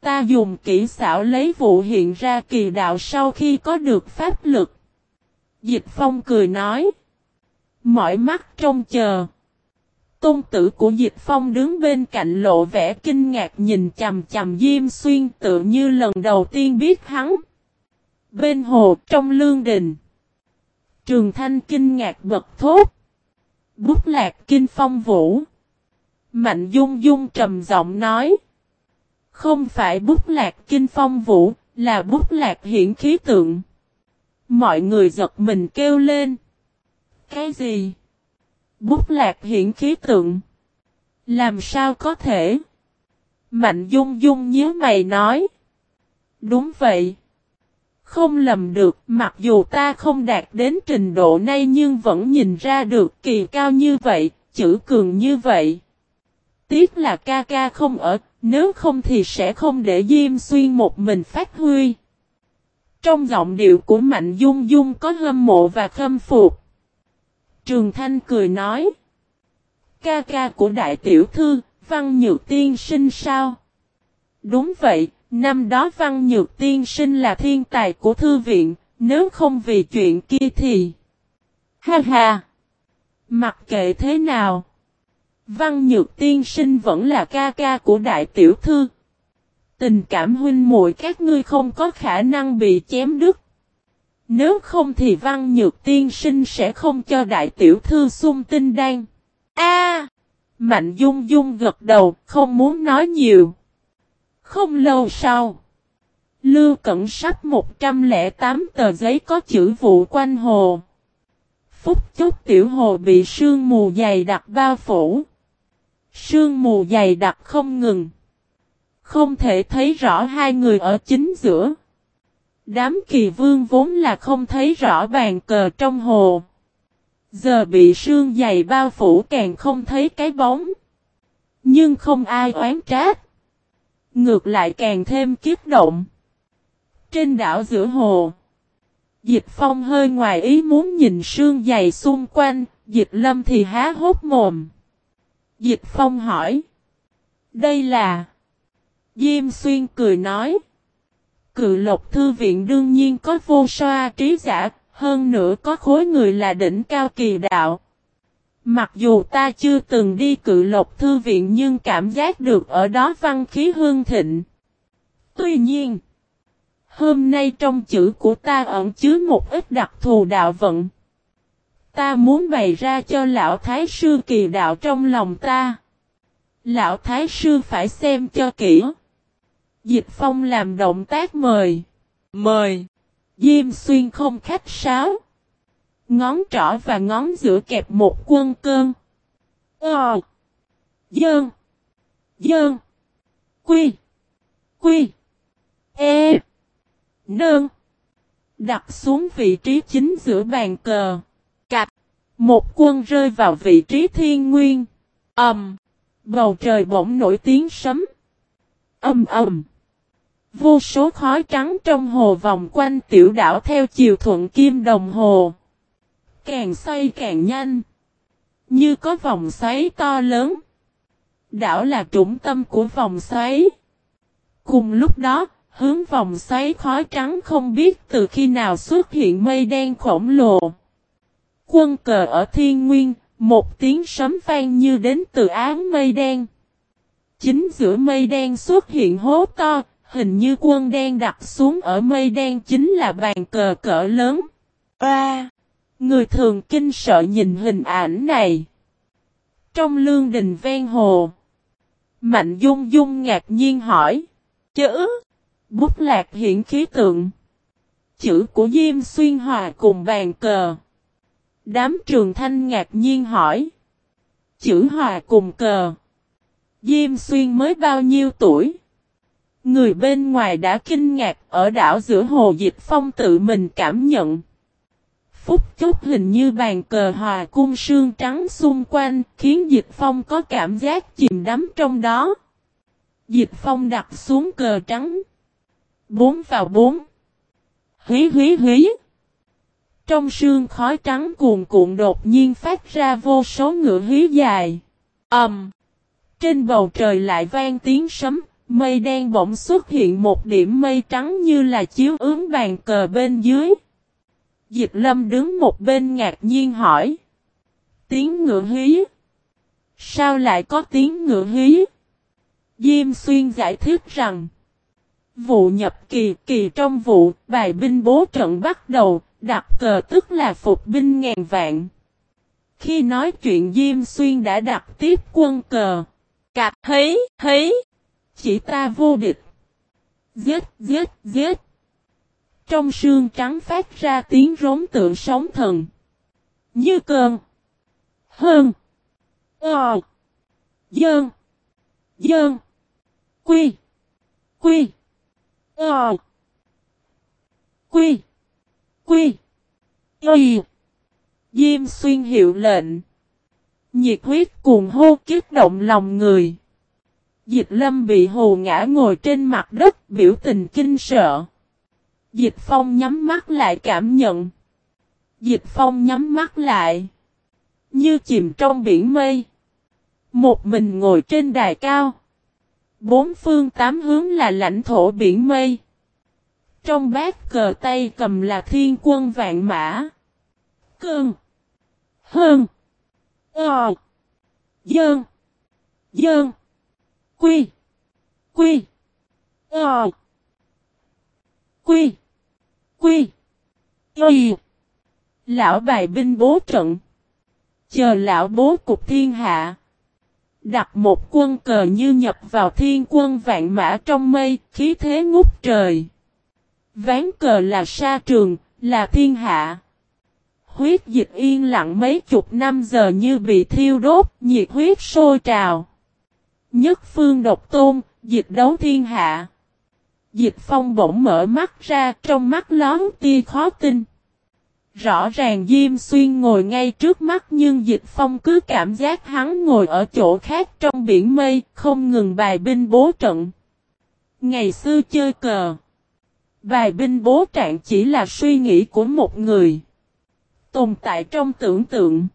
Ta dùng kỹ xảo lấy vụ hiện ra kỳ đạo sau khi có được pháp lực. Dịch phong cười nói. Mỏi mắt trông chờ. Tôn tử của Dịch Phong đứng bên cạnh lộ vẻ kinh ngạc nhìn chầm chầm Diêm Xuyên tự như lần đầu tiên biết hắn. Bên hồ trong lương đình. Trường Thanh kinh ngạc bật thốt. Bút lạc kinh phong vũ. Mạnh dung dung trầm giọng nói. Không phải bút lạc kinh phong vũ, là bút lạc hiển khí tượng. Mọi người giật mình kêu lên. Cái gì? Bút lạc hiển khí tượng. Làm sao có thể? Mạnh dung dung nhớ mày nói. Đúng vậy. Không lầm được, mặc dù ta không đạt đến trình độ này nhưng vẫn nhìn ra được kỳ cao như vậy, chữ cường như vậy. Tiếc là ca ca không ở, nếu không thì sẽ không để Diêm Xuyên một mình phát huy. Trong giọng điệu của Mạnh Dung Dung có hâm mộ và khâm phục. Trường Thanh cười nói. Ca ca của đại tiểu thư, văn nhược tiên sinh sao? Đúng vậy, năm đó văn nhược tiên sinh là thiên tài của thư viện, nếu không vì chuyện kia thì... Ha ha! Mặc kệ thế nào? Văn nhược tiên sinh vẫn là ca ca của đại tiểu thư. Tình cảm huynh muội các ngươi không có khả năng bị chém đứt. Nếu không thì văn nhược tiên sinh sẽ không cho đại tiểu thư xung tinh đan. A Mạnh dung dung gật đầu, không muốn nói nhiều. Không lâu sau. Lưu Cẩn sắp 108 tờ giấy có chữ vụ quanh hồ. Phúc chốc tiểu hồ bị sương mù dày đặc bao phủ. Sương mù dày đặc không ngừng. Không thể thấy rõ hai người ở chính giữa. Đám kỳ vương vốn là không thấy rõ bàn cờ trong hồ. Giờ bị sương dày bao phủ càng không thấy cái bóng. Nhưng không ai oán trách. Ngược lại càng thêm kiếp động. Trên đảo giữa hồ. Dịch phong hơi ngoài ý muốn nhìn sương dày xung quanh, dịch lâm thì há hốt mồm. Dịch phong hỏi. Đây là... Diêm xuyên cười nói. Cự lộc thư viện đương nhiên có vô soa trí giả, hơn nữa có khối người là đỉnh cao kỳ đạo. Mặc dù ta chưa từng đi cự lộc thư viện nhưng cảm giác được ở đó văn khí hương thịnh. Tuy nhiên, hôm nay trong chữ của ta ẩn chứa một ít đặc thù đạo vận. Ta muốn bày ra cho lão thái sư kỳ đạo trong lòng ta. Lão thái sư phải xem cho kỹ. Dịch phong làm động tác mời. Mời. Diêm xuyên không khách sáo. Ngón trỏ và ngón giữa kẹp một quân cơn. Ờ. Dơn. Dơn. Quy. Quy. E. Nơn. Đặt xuống vị trí chính giữa bàn cờ. Một quân rơi vào vị trí thiên nguyên. Ẩm. Um. Bầu trời bỗng nổi tiếng sấm. Âm ầm. Vô số khói trắng trong hồ vòng quanh tiểu đảo theo chiều thuận kim đồng hồ. Càng xoay càng nhanh. Như có vòng xoáy to lớn. Đảo là trung tâm của vòng xoáy. Cùng lúc đó, hướng vòng xoáy khói trắng không biết từ khi nào xuất hiện mây đen khổng lồ. Quân cờ ở thiên nguyên, một tiếng sấm vang như đến từ áng mây đen. Chính giữa mây đen xuất hiện hố to, hình như quân đen đặt xuống ở mây đen chính là bàn cờ cỡ lớn. A, người thường kinh sợ nhìn hình ảnh này. Trong lương đình ven hồ, Mạnh Dung Dung ngạc nhiên hỏi, chữ, bút lạc hiện khí tượng. Chữ của Diêm Xuyên Hòa cùng bàn cờ. Đám trường thanh ngạc nhiên hỏi. Chữ hòa cùng cờ. Diêm xuyên mới bao nhiêu tuổi? Người bên ngoài đã kinh ngạc ở đảo giữa hồ dịch phong tự mình cảm nhận. Phúc chốc hình như bàn cờ hòa cung sương trắng xung quanh khiến dịch phong có cảm giác chìm đắm trong đó. Dịch phong đặt xuống cờ trắng. Bốn vào bốn. Hí hí hí. Trong sương khói trắng cuồn cuộn đột nhiên phát ra vô số ngựa hí dài. ầm, um, Trên bầu trời lại vang tiếng sấm, mây đen bỗng xuất hiện một điểm mây trắng như là chiếu ứng bàn cờ bên dưới. Dịch lâm đứng một bên ngạc nhiên hỏi. Tiếng ngựa hí. Sao lại có tiếng ngựa hí? Diêm xuyên giải thích rằng. Vụ nhập kỳ kỳ trong vụ bài binh bố trận bắt đầu, Đặt cờ tức là phục binh ngàn vạn. Khi nói chuyện Diêm Xuyên đã đặt tiếp quân cờ. Cạp hấy, hấy. Chỉ ta vô địch. Giết, giết, giết. Trong sương trắng phát ra tiếng rống tượng sóng thần. Như cơn. Hơn. Ờ. Dơn. Dơn. Quy. Quy. Ờ. Quy. Quy. Y. Diêm xuyên hiệu lệnh. Nhiệt huyết cuồng hô kiếp động lòng người. Dịch lâm bị hồ ngã ngồi trên mặt đất biểu tình kinh sợ. Dịch phong nhắm mắt lại cảm nhận. Dịch phong nhắm mắt lại. Như chìm trong biển mây. Một mình ngồi trên đài cao. Bốn phương tám hướng là lãnh thổ biển mây. Trong bát cờ tay cầm là thiên quân vạn mã. Cơn. Hơn. Ờ. Dơn. Dơn. Quy. Quy. Ờ. Quy. Quy. Quy. Lão bài binh bố trận. Chờ lão bố cục thiên hạ. Đặt một quân cờ như nhập vào thiên quân vạn mã trong mây, khí thế ngút trời. Ván cờ là sa trường, là thiên hạ. Huyết dịch yên lặng mấy chục năm giờ như bị thiêu đốt, nhiệt huyết sôi trào. Nhất phương độc tôn, dịch đấu thiên hạ. Dịch phong bỗng mở mắt ra, trong mắt lón tia khó tin. Rõ ràng Diêm Xuyên ngồi ngay trước mắt nhưng Dịch Phong cứ cảm giác hắn ngồi ở chỗ khác trong biển mây, không ngừng bài binh bố trận. Ngày xưa chơi cờ. Bài binh bố trạng chỉ là suy nghĩ của một người. Tồn tại trong tưởng tượng.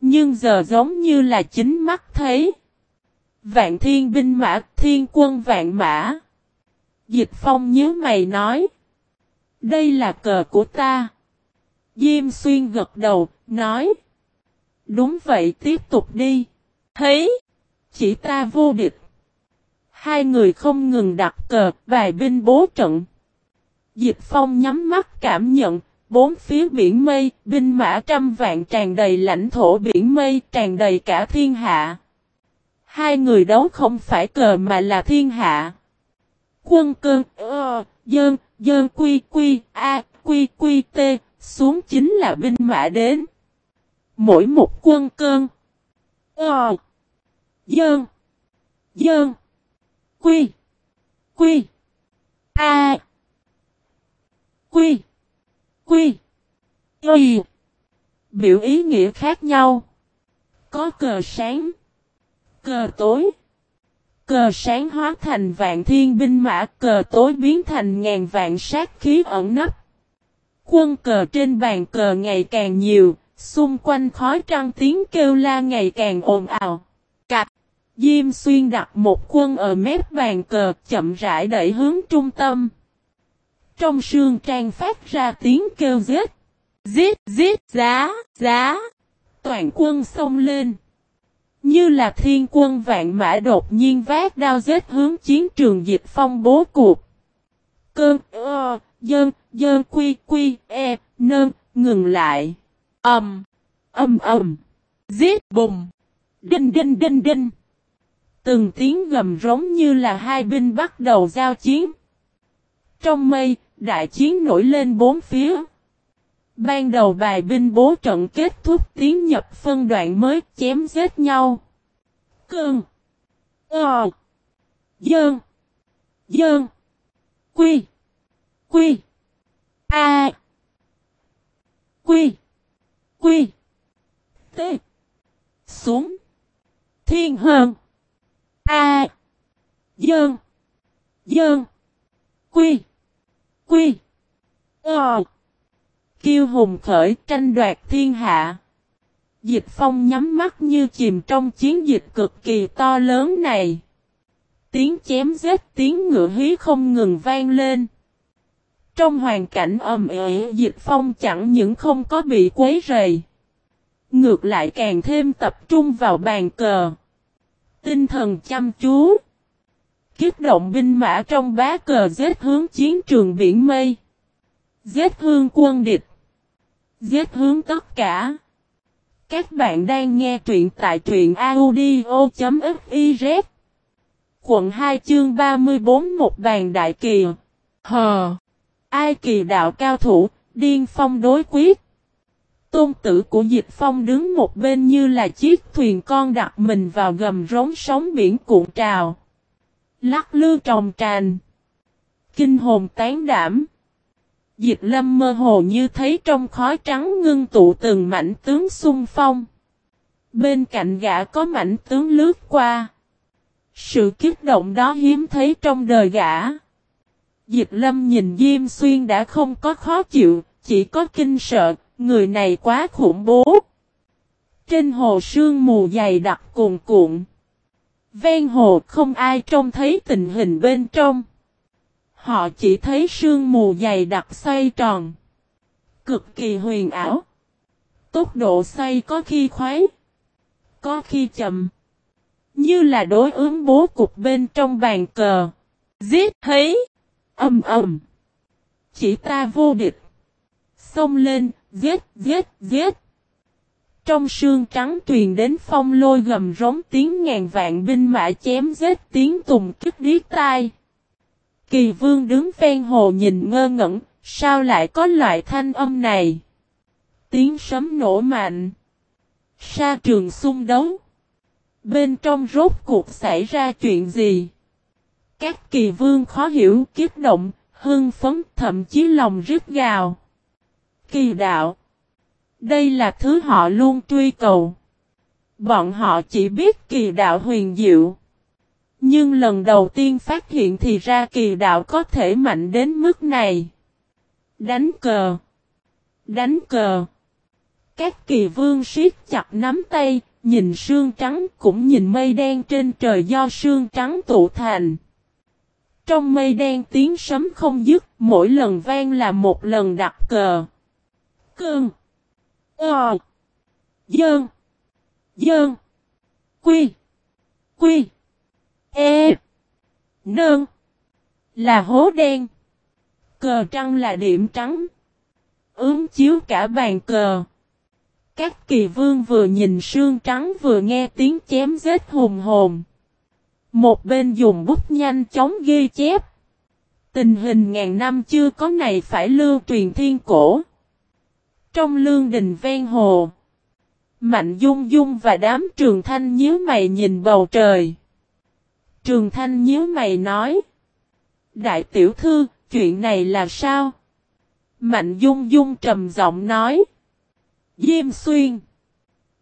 Nhưng giờ giống như là chính mắt thấy. Vạn thiên binh mã, thiên quân vạn mã. Dịch phong nhớ mày nói. Đây là cờ của ta. Diêm xuyên gật đầu, nói. Đúng vậy tiếp tục đi. Thấy. Chỉ ta vô địch. Hai người không ngừng đặt cờ, vài binh bố trận. Dịch phong nhắm mắt cảm nhận, bốn phía biển mây, binh mã trăm vạn tràn đầy lãnh thổ biển mây, tràn đầy cả thiên hạ. Hai người đấu không phải cờ mà là thiên hạ. Quân cơn, ơ, dơn, dơn quy quy, a, quy quy t, xuống chính là binh mã đến. Mỗi một quân cơn, ơ, dơn, dơn, quy, quy, a, quy, quy, y, biểu ý nghĩa khác nhau. Có cờ sáng, cờ tối. Cờ sáng hóa thành vạn thiên binh mã, cờ tối biến thành ngàn vạn sát khí ẩn nấp. Quân cờ trên bàn cờ ngày càng nhiều, xung quanh khói trăng tiếng kêu la ngày càng ồn ào. Cạch! Diêm xuyên đặt một quân ở mép bàn cờ chậm rãi đẩy hướng trung tâm. Trong sương trang phát ra tiếng kêu giết. Giết, giết, giá, giá. Toàn quân xông lên. Như là thiên quân vạn mã đột nhiên vác đao giết hướng chiến trường dịch phong bố cuộc. Cơn, ờ, ơ, dơn, dơn quy quy, e, nơn, ngừng lại. Âm, âm âm, giết bùng, đinh đinh đinh đinh. Từng tiếng gầm rống như là hai binh bắt đầu giao chiến. Trong mây, đại chiến nổi lên bốn phía. Ban đầu bài binh bố trận kết thúc tiến nhập phân đoạn mới chém giết nhau. Cơn. Ờ. Dơn. Dơn. Quy. Quy. A. Quy. Quy. T. Xuống. Thiên hơn. A. Dơn. Dơn. Quy. Quy. Ờ. Kiêu hùng khởi tranh đoạt thiên hạ. Dịch phong nhắm mắt như chìm trong chiến dịch cực kỳ to lớn này. Tiếng chém giết, tiếng ngựa hí không ngừng vang lên. Trong hoàn cảnh ầm ĩ, dịch phong chẳng những không có bị quấy rầy. Ngược lại càng thêm tập trung vào bàn cờ. Tinh thần chăm chú. Kiếp động binh mã trong bá cờ giết hướng chiến trường biển mây. Giết hương quân địch. Giết hướng tất cả. Các bạn đang nghe truyện tại truyện audio.fiz. Quận 2 chương 34 một bàn đại kỳ. Hờ. Ai kỳ đạo cao thủ, điên phong đối quyết. Tôn tử của Dịch Phong đứng một bên như là chiếc thuyền con đặt mình vào gầm rống sóng biển cuộn trào. Lắc lư trồng tràn. Kinh hồn tán đảm. Dịch lâm mơ hồ như thấy trong khói trắng ngưng tụ từng mảnh tướng xung phong. Bên cạnh gã có mảnh tướng lướt qua. Sự kích động đó hiếm thấy trong đời gã. Dịch lâm nhìn Diêm Xuyên đã không có khó chịu, chỉ có kinh sợ, người này quá khủng bố. Trên hồ sương mù dày đặc cuồn cuộn. Ven hồ không ai trông thấy tình hình bên trong. Họ chỉ thấy sương mù dày đặc xoay tròn. Cực kỳ huyền ảo. Tốc độ xoay có khi khoái. Có khi chậm. Như là đối ứng bố cục bên trong bàn cờ. Giết thấy. Âm ầm. Chỉ ta vô địch. Xông lên, giết, giết, giết. Trong sương trắng tuyền đến phong lôi gầm rống tiếng ngàn vạn binh mã chém giết tiếng tùng kích điếc tai. Kỳ vương đứng ven hồ nhìn ngơ ngẩn, sao lại có loại thanh âm này? Tiếng sấm nổ mạnh. Sa trường xung đấu. Bên trong rốt cuộc xảy ra chuyện gì? Các kỳ vương khó hiểu kiếp động, hưng phấn thậm chí lòng rít gào. Kỳ đạo. Đây là thứ họ luôn truy cầu. Bọn họ chỉ biết kỳ đạo huyền diệu. Nhưng lần đầu tiên phát hiện thì ra kỳ đạo có thể mạnh đến mức này. Đánh cờ. Đánh cờ. Các kỳ vương siết chặt nắm tay, nhìn sương trắng cũng nhìn mây đen trên trời do sương trắng tụ thành. Trong mây đen tiếng sấm không dứt, mỗi lần vang là một lần đặt cờ. Cơn. Ờ. Dơn. Dơn. Quy. Quy. E. Nơn. Là hố đen. Cờ trăng là điểm trắng. Ướm chiếu cả bàn cờ. Các kỳ vương vừa nhìn sương trắng vừa nghe tiếng chém giết hùng hồn. Một bên dùng bút nhanh chóng ghi chép. Tình hình ngàn năm chưa có này phải lưu truyền thiên cổ. Trong lương đình ven hồ. Mạnh dung dung và đám trường thanh nhíu mày nhìn bầu trời. Trường thanh nhíu mày nói. Đại tiểu thư, chuyện này là sao? Mạnh dung dung trầm giọng nói. Diêm xuyên.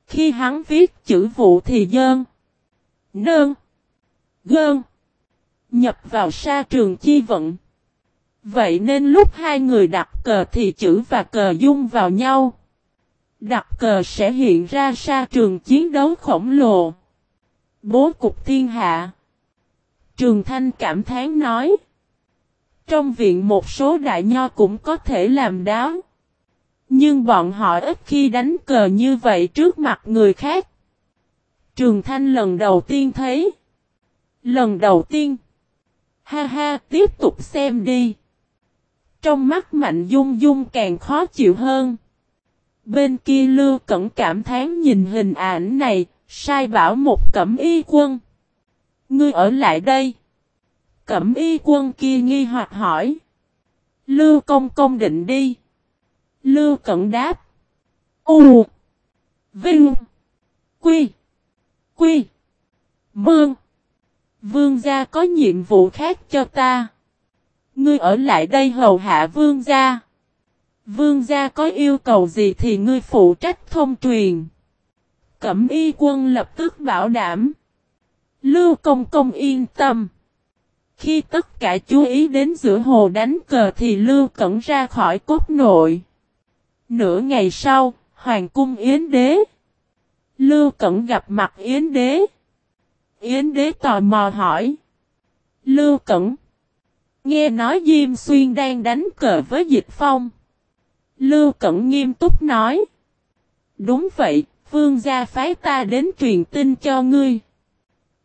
Khi hắn viết chữ vụ thì dơn. Nơn. Gơn. Nhập vào sa trường chi vận. Vậy nên lúc hai người đặt cờ thì chữ và cờ dung vào nhau. Đặt cờ sẽ hiện ra sa trường chiến đấu khổng lồ. Bố cục thiên hạ. Trường Thanh cảm thán nói. Trong viện một số đại nho cũng có thể làm đáo. Nhưng bọn họ ít khi đánh cờ như vậy trước mặt người khác. Trường Thanh lần đầu tiên thấy. Lần đầu tiên. Ha ha, tiếp tục xem đi. Trong mắt Mạnh Dung Dung càng khó chịu hơn. Bên kia Lưu Cẩn cảm thán nhìn hình ảnh này, sai bảo một cẩm y quân. Ngươi ở lại đây. Cẩm y quân kia nghi hoặc hỏi. Lưu công công định đi. Lưu cận đáp. U. Vinh. Quy. Quy. Mương. Vương gia có nhiệm vụ khác cho ta. Ngươi ở lại đây hầu hạ vương gia. Vương gia có yêu cầu gì thì ngươi phụ trách thông truyền. Cẩm y quân lập tức bảo đảm. Lưu công công yên tâm. Khi tất cả chú ý đến giữa hồ đánh cờ thì Lưu Cẩn ra khỏi cốt nội. Nửa ngày sau, Hoàng cung Yến Đế. Lưu Cẩn gặp mặt Yến Đế. Yến Đế tò mò hỏi. Lưu Cẩn. Nghe nói Diêm Xuyên đang đánh cờ với Dịch Phong. Lưu Cẩn nghiêm túc nói. Đúng vậy, Vương gia phái ta đến truyền tin cho ngươi.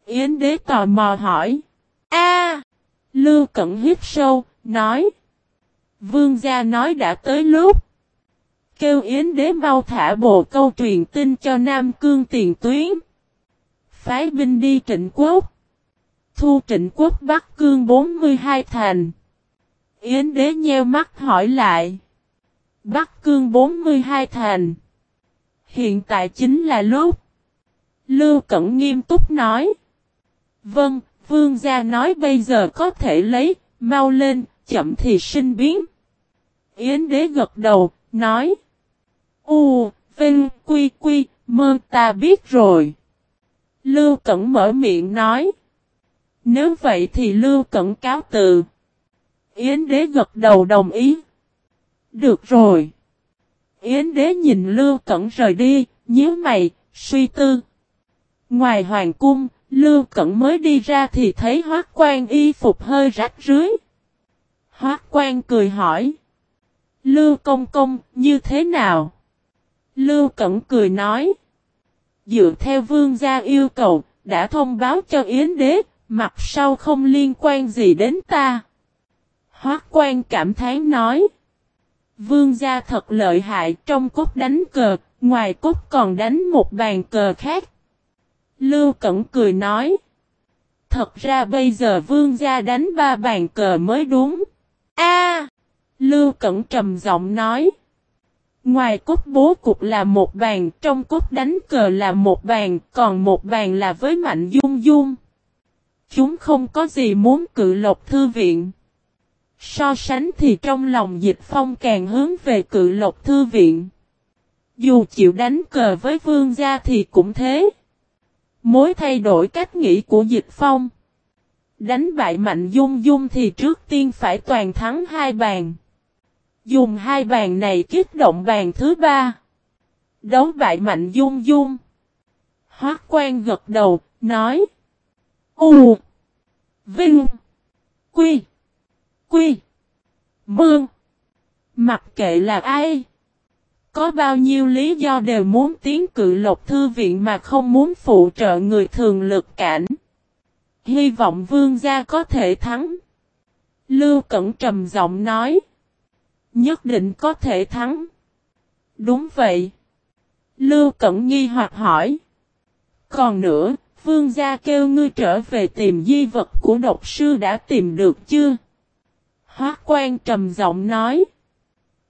Yến Đế tò mò hỏi. A, Lưu Cẩn hít sâu, nói. Vương gia nói đã tới lúc. Kêu Yến đế mau thả bộ câu truyền tin cho Nam Cương tiền tuyến. Phái binh đi trịnh quốc. Thu trịnh quốc Bắc Cương 42 thành. Yến đế nheo mắt hỏi lại. Bắc Cương 42 thành. Hiện tại chính là lúc. Lưu Cẩn nghiêm túc nói. Vâng, Vương gia nói bây giờ có thể lấy, mau lên, chậm thì sinh biến. Yến đế gật đầu, nói. U, Vinh, Quy, Quy, Mơ ta biết rồi. Lưu Cẩn mở miệng nói. Nếu vậy thì Lưu Cẩn cáo từ. Yến đế gật đầu đồng ý. Được rồi. Yến đế nhìn Lưu Cẩn rời đi, nhíu mày, suy tư. Ngoài hoàng cung, Lưu Cẩn mới đi ra thì thấy hoác quan y phục hơi rách rưới. Hoác quan cười hỏi. Lưu công công, như thế nào? Lưu Cẩn cười nói. Dựa theo vương gia yêu cầu, đã thông báo cho Yến đế, mặt sau không liên quan gì đến ta. Hoác quan cảm thán nói. Vương gia thật lợi hại trong cốt đánh cờ, ngoài cốt còn đánh một bàn cờ khác. Lưu Cẩn cười nói. Thật ra bây giờ vương gia đánh ba bàn cờ mới đúng. A, Lưu Cẩn trầm giọng nói. Ngoài cốt bố cục là một bàn, trong cốt đánh cờ là một bàn, còn một bàn là với mạnh dung dung. Chúng không có gì muốn cự lộc thư viện. So sánh thì trong lòng dịch phong càng hướng về cự lộc thư viện. Dù chịu đánh cờ với vương gia thì cũng thế. Mối thay đổi cách nghĩ của dịch phong. Đánh bại Mạnh Dung Dung thì trước tiên phải toàn thắng hai bàn. Dùng hai bàn này kích động bàn thứ ba. Đấu bại Mạnh Dung Dung. Hoác quan gật đầu, nói. U. Vinh. Quy. Quy. Mương. Mặc kệ là ai. Có bao nhiêu lý do đều muốn tiến cự lộc thư viện mà không muốn phụ trợ người thường lực cảnh. Hy vọng vương gia có thể thắng. Lưu Cẩn trầm giọng nói. Nhất định có thể thắng. Đúng vậy. Lưu Cẩn nghi hoặc hỏi. Còn nữa, vương gia kêu ngươi trở về tìm di vật của độc sư đã tìm được chưa? Hóa quan trầm giọng nói.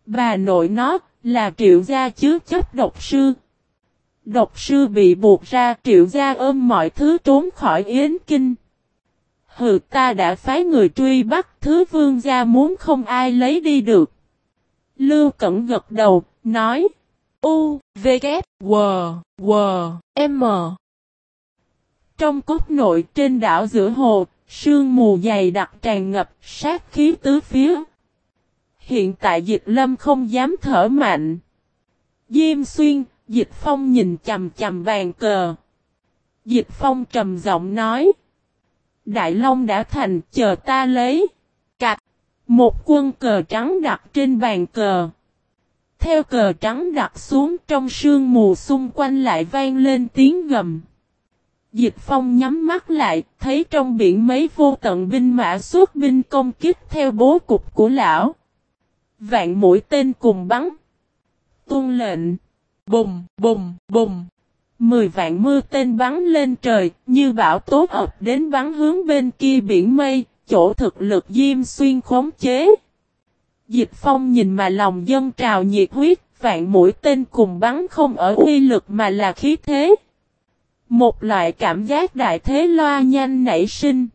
Bà nội nó, là triệu gia chứa chấp độc sư. Độc sư bị buộc ra triệu gia ôm mọi thứ trốn khỏi yến kinh. Hừ ta đã phái người truy bắt thứ vương gia muốn không ai lấy đi được. Lưu Cẩn gật đầu, nói. U, V, K, W, W, M. Trong cốt nội trên đảo giữa hồ, sương mù dày đặc tràn ngập, sát khí tứ phía. Hiện tại dịch lâm không dám thở mạnh. Diêm xuyên, dịch phong nhìn chầm chầm bàn cờ. Dịch phong trầm giọng nói. Đại Long đã thành, chờ ta lấy. Cạch. Một quân cờ trắng đặt trên bàn cờ. Theo cờ trắng đặt xuống trong sương mù xung quanh lại vang lên tiếng gầm. Dịch phong nhắm mắt lại, thấy trong biển mấy vô tận binh mã xuất binh công kích theo bố cục của lão. Vạn mũi tên cùng bắn. Tuôn lệnh. Bùng, bùng, bùng. Mười vạn mưa tên bắn lên trời, như bão tố ập đến bắn hướng bên kia biển mây, chỗ thực lực diêm xuyên khống chế. Dịch phong nhìn mà lòng dân trào nhiệt huyết, vạn mũi tên cùng bắn không ở uy lực mà là khí thế. Một loại cảm giác đại thế loa nhanh nảy sinh.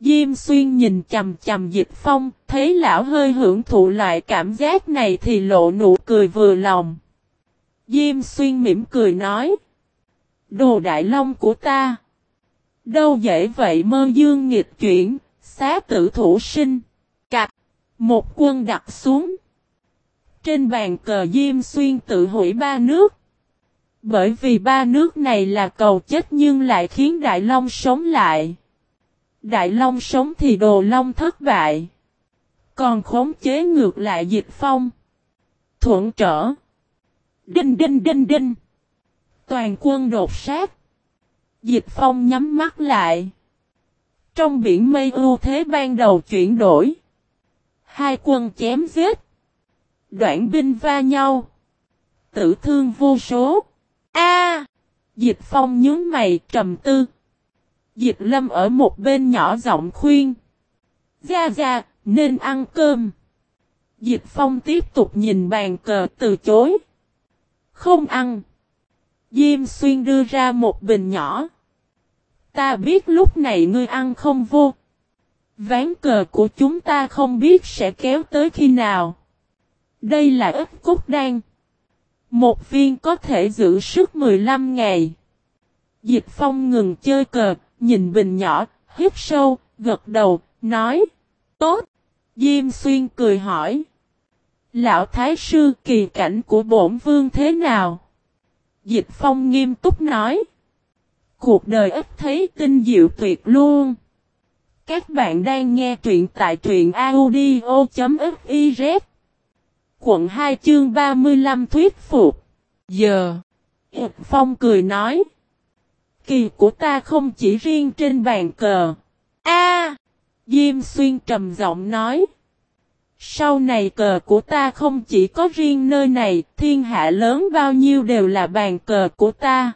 Diêm xuyên nhìn chầm chầm dịch phong, thấy lão hơi hưởng thụ loại cảm giác này thì lộ nụ cười vừa lòng. Diêm xuyên mỉm cười nói. Đồ đại long của ta. Đâu dễ vậy mơ dương nghịch chuyển, xá tử thủ sinh. Cạch. Một quân đặt xuống. Trên bàn cờ Diêm Xuyên tự hủy ba nước. Bởi vì ba nước này là cầu chết nhưng lại khiến Đại Long sống lại. Đại Long sống thì Đồ Long thất bại. Còn khống chế ngược lại dịch phong. Thuận trở. Đinh đinh đinh đinh. Toàn quân đột sát. Dịch phong nhắm mắt lại. Trong biển mây ưu thế ban đầu chuyển đổi. Hai quân chém giết. Đoạn binh va nhau. Tử thương vô số. A! dịch phong nhướng mày trầm tư. Dịch lâm ở một bên nhỏ giọng khuyên. Ra ra, nên ăn cơm. Dịch phong tiếp tục nhìn bàn cờ từ chối. Không ăn. Diêm xuyên đưa ra một bình nhỏ. Ta biết lúc này ngươi ăn không vô. Ván cờ của chúng ta không biết sẽ kéo tới khi nào. Đây là ức cúc đan. Một viên có thể giữ sức 15 ngày. Dịch phong ngừng chơi cờ, nhìn bình nhỏ, hít sâu, gật đầu, nói. Tốt. Diêm xuyên cười hỏi. Lão Thái Sư kỳ cảnh của bổn vương thế nào? Dịch phong nghiêm túc nói. Cuộc đời ít thấy tinh diệu tuyệt luôn. Các bạn đang nghe truyện tại truyện audio.fif Quận 2 chương 35 thuyết phục. Giờ. Phong cười nói. Kỳ của ta không chỉ riêng trên bàn cờ. A Diêm xuyên trầm giọng nói. Sau này cờ của ta không chỉ có riêng nơi này, thiên hạ lớn bao nhiêu đều là bàn cờ của ta.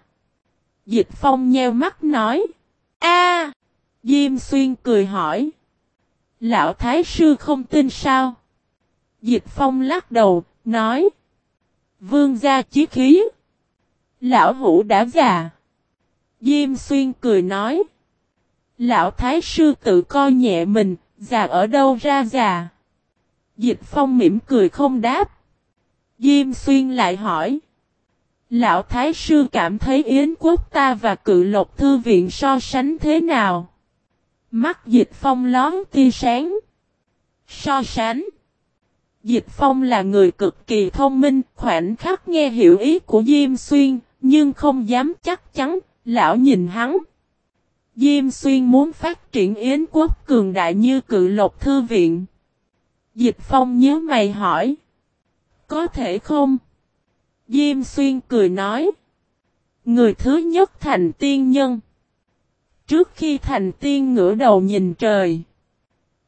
Dịch phong nheo mắt nói. A Diêm xuyên cười hỏi. Lão Thái Sư không tin sao? Dịch phong lắc đầu, nói. Vương gia chí khí. Lão hủ đã già. Diêm xuyên cười nói. Lão Thái Sư tự coi nhẹ mình, già ở đâu ra già. Dịch phong mỉm cười không đáp. Diêm xuyên lại hỏi. Lão Thái Sư cảm thấy Yến quốc ta và cự lộc thư viện so sánh thế nào? Mắt dịch phong lón tia sáng. So sánh. Dịch phong là người cực kỳ thông minh, khoảnh khắc nghe hiểu ý của Diêm Xuyên, nhưng không dám chắc chắn, lão nhìn hắn. Diêm Xuyên muốn phát triển Yến quốc cường đại như cự lộc thư viện. Dịch Phong nhớ mày hỏi. Có thể không? Diêm Xuyên cười nói. Người thứ nhất thành tiên nhân. Trước khi thành tiên ngửa đầu nhìn trời.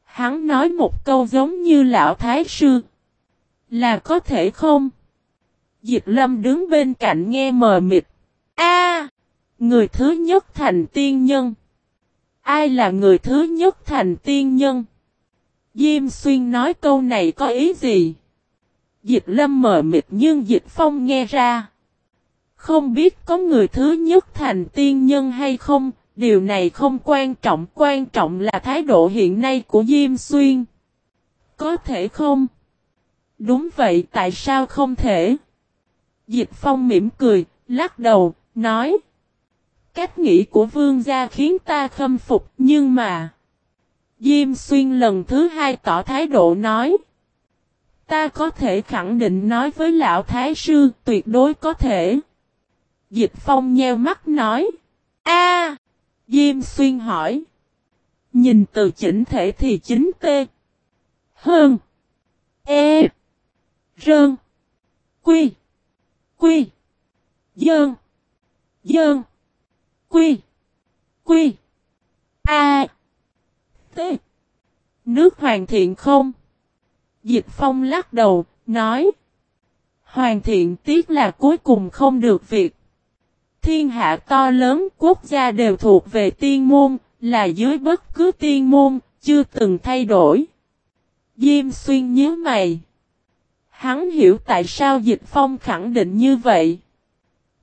Hắn nói một câu giống như lão thái sư. Là có thể không? Diệp lâm đứng bên cạnh nghe mờ mịt. A, Người thứ nhất thành tiên nhân. Ai là người thứ nhất thành tiên nhân? Diêm xuyên nói câu này có ý gì? Dịch lâm mờ mịt nhưng dịch phong nghe ra. Không biết có người thứ nhất thành tiên nhân hay không, điều này không quan trọng, quan trọng là thái độ hiện nay của Diêm Xuyên. Có thể không? Đúng vậy, tại sao không thể? Dịch Phong mỉm cười, lắc đầu, nói. Cách nghĩ của vương gia khiến ta khâm phục, nhưng mà... Diêm Xuyên lần thứ hai tỏ thái độ nói. Ta có thể khẳng định nói với lão thái sư, tuyệt đối có thể. Dịch Phong nheo mắt nói. A Diêm Xuyên hỏi. Nhìn từ chỉnh thể thì chính tê. Hơn. E. Rơn. Quy. Quy. Dơn. Dơn. Quy. Quy. A. T. Nước hoàn thiện không? Dịch Phong lắc đầu, nói. Hoàn thiện tiếc là cuối cùng không được việc. Thiên hạ to lớn, quốc gia đều thuộc về tiên môn, là dưới bất cứ tiên môn, chưa từng thay đổi. Diêm xuyên nhớ mày. Hắn hiểu tại sao dịch phong khẳng định như vậy.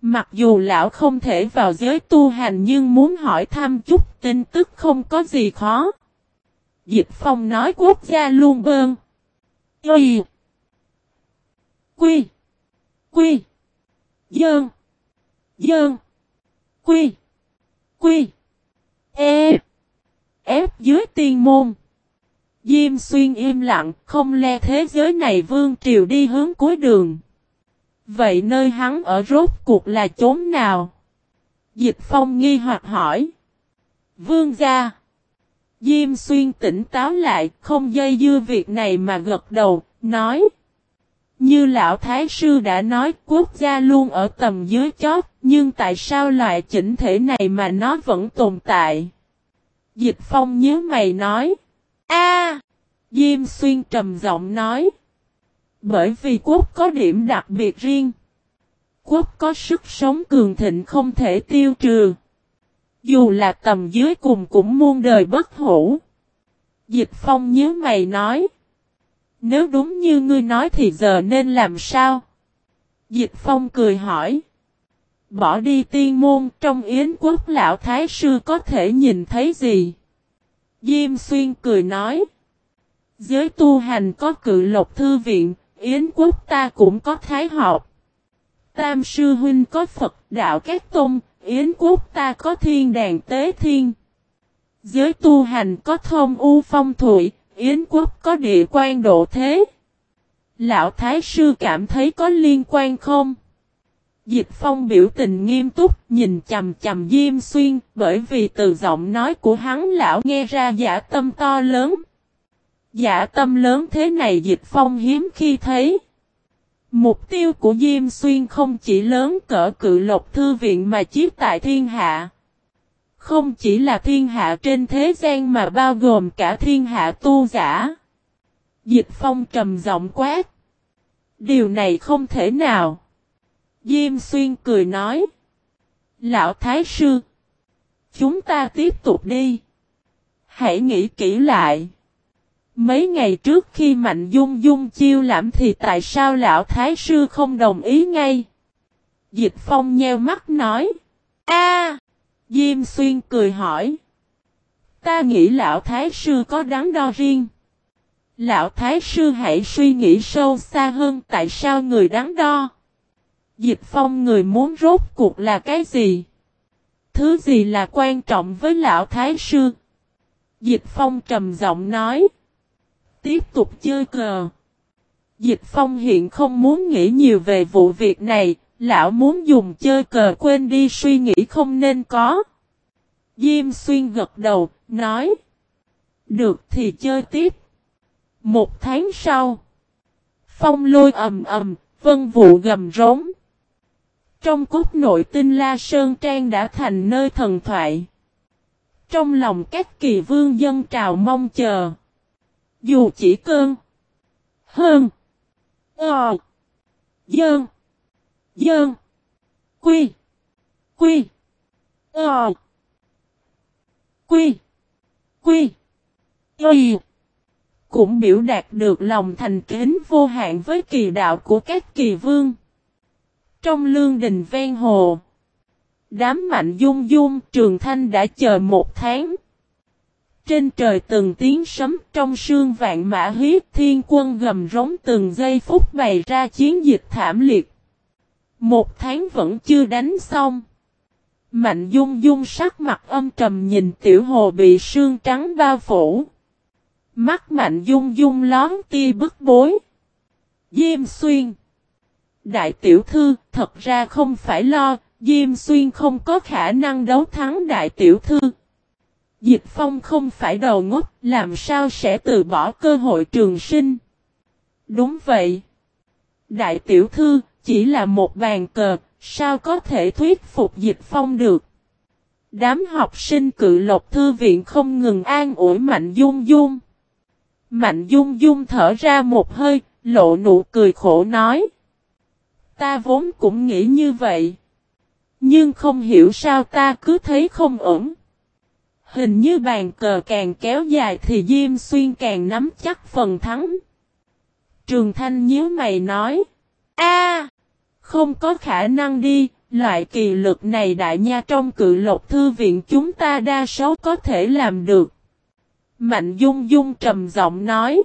Mặc dù lão không thể vào giới tu hành nhưng muốn hỏi thăm chút tin tức không có gì khó. Dịch phong nói quốc gia luôn bơn. Y. Quy. Quy. Dơn. Dơn. Quy. Quy. E. F dưới tiên môn. Diêm xuyên im lặng, không le thế giới này vương triều đi hướng cuối đường. Vậy nơi hắn ở rốt cuộc là chốn nào? Dịch phong nghi hoặc hỏi. Vương gia. Diêm xuyên tỉnh táo lại, không dây dưa việc này mà gật đầu, nói. Như lão thái sư đã nói quốc gia luôn ở tầm dưới chót, nhưng tại sao loại chỉnh thể này mà nó vẫn tồn tại? Dịch phong nhớ mày nói. A Diêm xuyên trầm giọng nói. Bởi vì quốc có điểm đặc biệt riêng. Quốc có sức sống cường thịnh không thể tiêu trừ. Dù là tầm dưới cùng cũng muôn đời bất hủ. Dịch phong nhớ mày nói. Nếu đúng như ngươi nói thì giờ nên làm sao? Dịch phong cười hỏi. Bỏ đi tiên môn trong yến quốc lão thái sư có thể nhìn thấy gì? Diêm xuyên cười nói. Giới tu hành có cự lộc thư viện, yến quốc ta cũng có thái học. Tam sư huynh có Phật đạo các tôn, yến quốc ta có thiên đàn tế thiên. Giới tu hành có thông u phong thủy, Yến quốc có địa quan độ thế. Lão Thái Sư cảm thấy có liên quan không? Dịch Phong biểu tình nghiêm túc, nhìn chầm chầm Diêm Xuyên, bởi vì từ giọng nói của hắn lão nghe ra giả tâm to lớn. Giả tâm lớn thế này Dịch Phong hiếm khi thấy. Mục tiêu của Diêm Xuyên không chỉ lớn cỡ cự lộc thư viện mà chiếc tại thiên hạ. Không chỉ là thiên hạ trên thế gian mà bao gồm cả thiên hạ tu giả. Dịch phong trầm giọng quát. Điều này không thể nào. Diêm xuyên cười nói. Lão Thái Sư. Chúng ta tiếp tục đi. Hãy nghĩ kỹ lại. Mấy ngày trước khi Mạnh Dung Dung chiêu lãm thì tại sao Lão Thái Sư không đồng ý ngay? Dịch Phong nheo mắt nói. a Diêm xuyên cười hỏi. Ta nghĩ lão thái sư có đắn đo riêng. Lão thái sư hãy suy nghĩ sâu xa hơn tại sao người đáng đo. Dịch phong người muốn rốt cuộc là cái gì? Thứ gì là quan trọng với lão thái sư? Dịch Phong trầm giọng nói. Tiếp tục chơi cờ. Dịch Phong hiện không muốn nghĩ nhiều về vụ việc này, lão muốn dùng chơi cờ quên đi suy nghĩ không nên có. Diêm Xuyên gật đầu, nói. Được thì chơi tiếp. Một tháng sau. Phong lôi ầm ầm, vân vụ gầm rống. Trong cốt nội tinh La Sơn Trang đã thành nơi thần thoại. Trong lòng các kỳ vương dân trào mong chờ. Dù chỉ cơn. Hơn. Ờ. Dơn. Dơn. Quy. Quy. Ờ. Quy. Quy. Y. Cũng biểu đạt được lòng thành kính vô hạn với kỳ đạo của các kỳ vương. Trong lương đình ven hồ. Đám mạnh dung dung, trường thanh đã chờ một tháng. Trên trời từng tiếng sấm, trong sương vạn mã huyết thiên quân gầm rống từng giây phút bày ra chiến dịch thảm liệt. Một tháng vẫn chưa đánh xong. Mạnh dung dung sắc mặt âm trầm nhìn tiểu hồ bị sương trắng bao phủ. Mắt mạnh dung dung lón tia bức bối. Diêm xuyên. Đại tiểu thư thật ra không phải lo, Diêm xuyên không có khả năng đấu thắng đại tiểu thư. Dịch phong không phải đầu ngốc, làm sao sẽ từ bỏ cơ hội trường sinh. Đúng vậy. Đại tiểu thư, chỉ là một bàn cờ, sao có thể thuyết phục dịch phong được. Đám học sinh cự lộc thư viện không ngừng an ủi Mạnh Dung Dung. Mạnh Dung Dung thở ra một hơi, lộ nụ cười khổ nói. Ta vốn cũng nghĩ như vậy. Nhưng không hiểu sao ta cứ thấy không ổn. Hình như bàn cờ càng kéo dài thì Diêm Xuyên càng nắm chắc phần thắng. Trường Thanh nhíu mày nói. a không có khả năng đi, loại kỳ lực này đại nha trong cự lộc thư viện chúng ta đa số có thể làm được. Mạnh Dung Dung trầm giọng nói.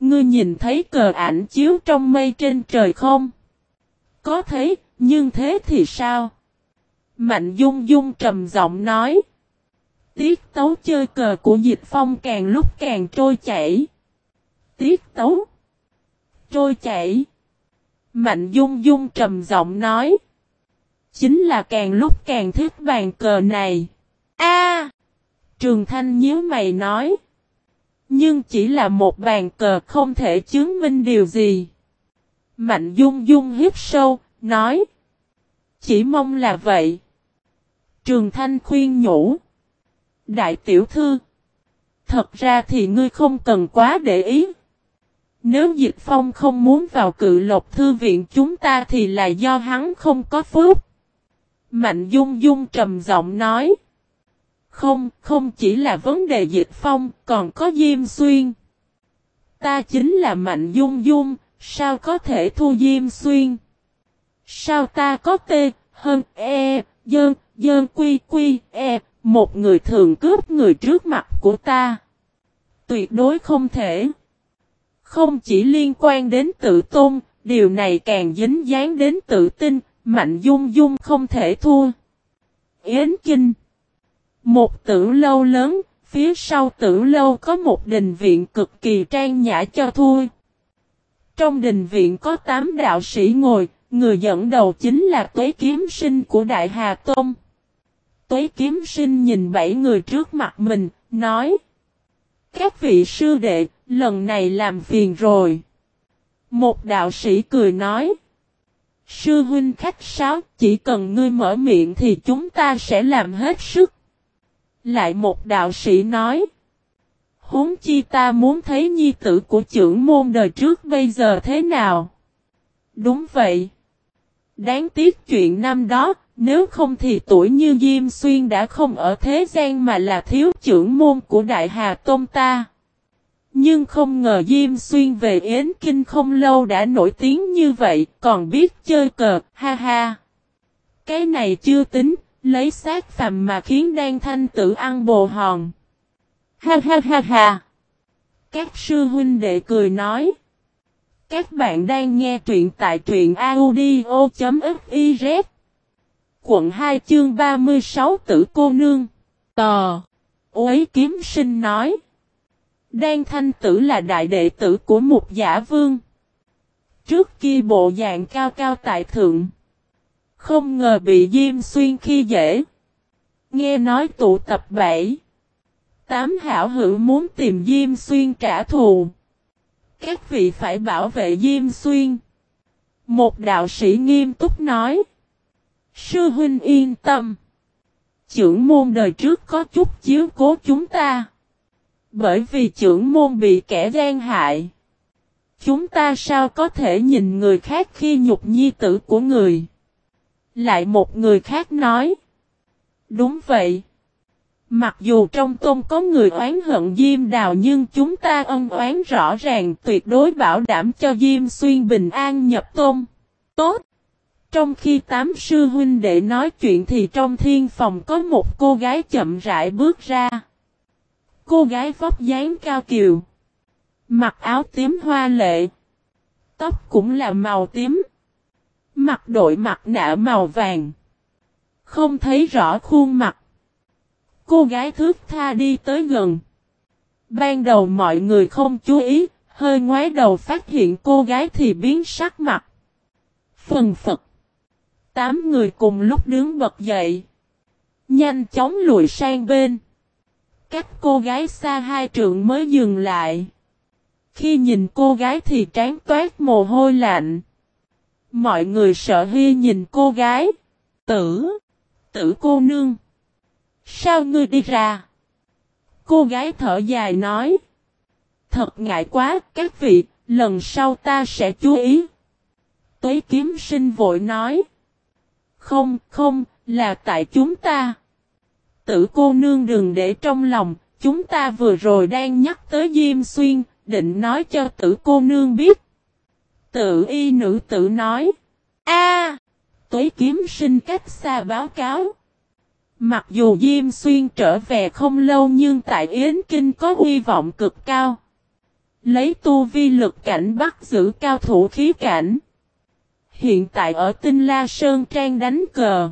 Ngươi nhìn thấy cờ ảnh chiếu trong mây trên trời không? Có thấy, nhưng thế thì sao? Mạnh Dung Dung trầm giọng nói. Tiết tấu chơi cờ của Dịch Phong càng lúc càng trôi chảy. Tiết tấu. Trôi chảy. Mạnh Dung Dung trầm giọng nói. Chính là càng lúc càng thích bàn cờ này. A Trường Thanh nhớ mày nói. Nhưng chỉ là một bàn cờ không thể chứng minh điều gì. Mạnh Dung Dung hít sâu, nói. Chỉ mong là vậy. Trường Thanh khuyên nhủ. Đại tiểu thư. Thật ra thì ngươi không cần quá để ý. Nếu Dịch Phong không muốn vào cự lộc thư viện chúng ta thì là do hắn không có phúc. Mạnh Dung Dung trầm giọng nói. Không, không chỉ là vấn đề Dịch Phong, còn có Diêm Xuyên. Ta chính là Mạnh Dung Dung, sao có thể thu Diêm Xuyên? Sao ta có tê, hơn, e, dơn, dơn quy quy, e, một người thường cướp người trước mặt của ta. Tuyệt đối không thể. Không chỉ liên quan đến tự tôn, điều này càng dính dáng đến tự tin, mạnh dung dung không thể thua. Yến Kinh Một tử lâu lớn, phía sau tử lâu có một đình viện cực kỳ trang nhã cho thua. Trong đình viện có tám đạo sĩ ngồi, người dẫn đầu chính là tuế kiếm sinh của Đại Hà Tôn. Tuế kiếm sinh nhìn bảy người trước mặt mình, nói Các vị sư đệ, lần này làm phiền rồi. Một đạo sĩ cười nói Sư huynh khách sáo, chỉ cần ngươi mở miệng thì chúng ta sẽ làm hết sức. Lại một đạo sĩ nói Huống chi ta muốn thấy nhi tử của trưởng môn đời trước bây giờ thế nào? Đúng vậy. Đáng tiếc chuyện năm đó, nếu không thì tuổi như Diêm Xuyên đã không ở thế gian mà là thiếu trưởng môn của Đại Hà Tôn ta. Nhưng không ngờ Diêm Xuyên về Yến Kinh không lâu đã nổi tiếng như vậy, còn biết chơi cờ, ha ha. Cái này chưa tính, lấy sát phàm mà khiến đan thanh tử ăn bồ hòn. Ha ha ha ha. Các sư huynh đệ cười nói. Các bạn đang nghe truyện tại truyện audio.fiz Quận 2 chương 36 tử cô nương Tò Uế kiếm sinh nói. Đan thanh tử là đại đệ tử của một giả vương. Trước kia bộ dạng cao cao tại thượng. Không ngờ bị Diêm Xuyên khi dễ. Nghe nói tụ tập bảy. Tám hảo hữu muốn tìm Diêm Xuyên trả thù. Các vị phải bảo vệ Diêm Xuyên. Một đạo sĩ nghiêm túc nói. Sư huynh yên tâm. Chưởng môn đời trước có chút chiếu cố chúng ta. Bởi vì trưởng môn bị kẻ gian hại. Chúng ta sao có thể nhìn người khác khi nhục nhi tử của người. Lại một người khác nói. Đúng vậy. Mặc dù trong tôn có người oán hận Diêm Đào nhưng chúng ta ân oán rõ ràng, tuyệt đối bảo đảm cho Diêm Xuyên bình an nhập tôn. Tốt! Trong khi tám sư huynh đệ nói chuyện thì trong thiên phòng có một cô gái chậm rãi bước ra. Cô gái vóc dáng cao kiều. Mặc áo tím hoa lệ. Tóc cũng là màu tím. Mặt đội mặt nạ màu vàng. Không thấy rõ khuôn mặt. Cô gái thước tha đi tới gần. Ban đầu mọi người không chú ý, hơi ngoái đầu phát hiện cô gái thì biến sắc mặt. Phần phật. Tám người cùng lúc đứng bật dậy. Nhanh chóng lùi sang bên. Cách cô gái xa hai trượng mới dừng lại. Khi nhìn cô gái thì trán toát mồ hôi lạnh. Mọi người sợ hy nhìn cô gái. Tử. Tử cô nương. Sao ngươi đi ra? Cô gái thở dài nói. Thật ngại quá, các vị, lần sau ta sẽ chú ý. Tuế kiếm sinh vội nói. Không, không, là tại chúng ta. Tử cô nương đừng để trong lòng, chúng ta vừa rồi đang nhắc tới Diêm Xuyên, định nói cho tử cô nương biết. Tự y nữ tử nói. A, Tuế kiếm sinh cách xa báo cáo. Mặc dù Diêm Xuyên trở về không lâu nhưng tại Yến Kinh có hy vọng cực cao. Lấy tu vi lực cảnh bắt giữ cao thủ khí cảnh. Hiện tại ở Tinh La Sơn Trang đánh cờ.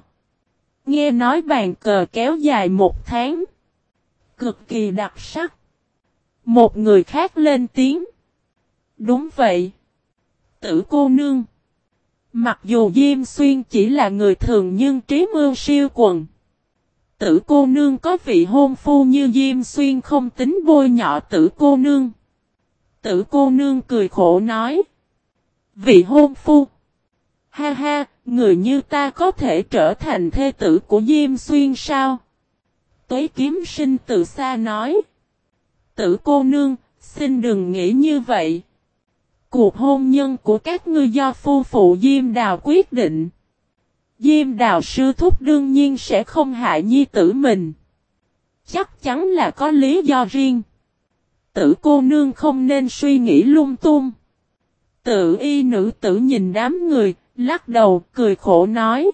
Nghe nói bàn cờ kéo dài một tháng. Cực kỳ đặc sắc. Một người khác lên tiếng. Đúng vậy. Tử cô nương. Mặc dù Diêm Xuyên chỉ là người thường nhưng trí mưu siêu quần. Tử cô nương có vị hôn phu như Diêm Xuyên không tính bôi nhọ tử cô nương. Tử cô nương cười khổ nói. Vị hôn phu. Ha ha, người như ta có thể trở thành thê tử của Diêm Xuyên sao? Tuế kiếm sinh từ xa nói. Tử cô nương, xin đừng nghĩ như vậy. Cuộc hôn nhân của các ngươi do phu phụ Diêm Đào quyết định. Diêm Đào sư thúc đương nhiên sẽ không hại nhi tử mình. Chắc chắn là có lý do riêng. Tử cô nương không nên suy nghĩ lung tung. Tự y nữ tử nhìn đám người, lắc đầu, cười khổ nói.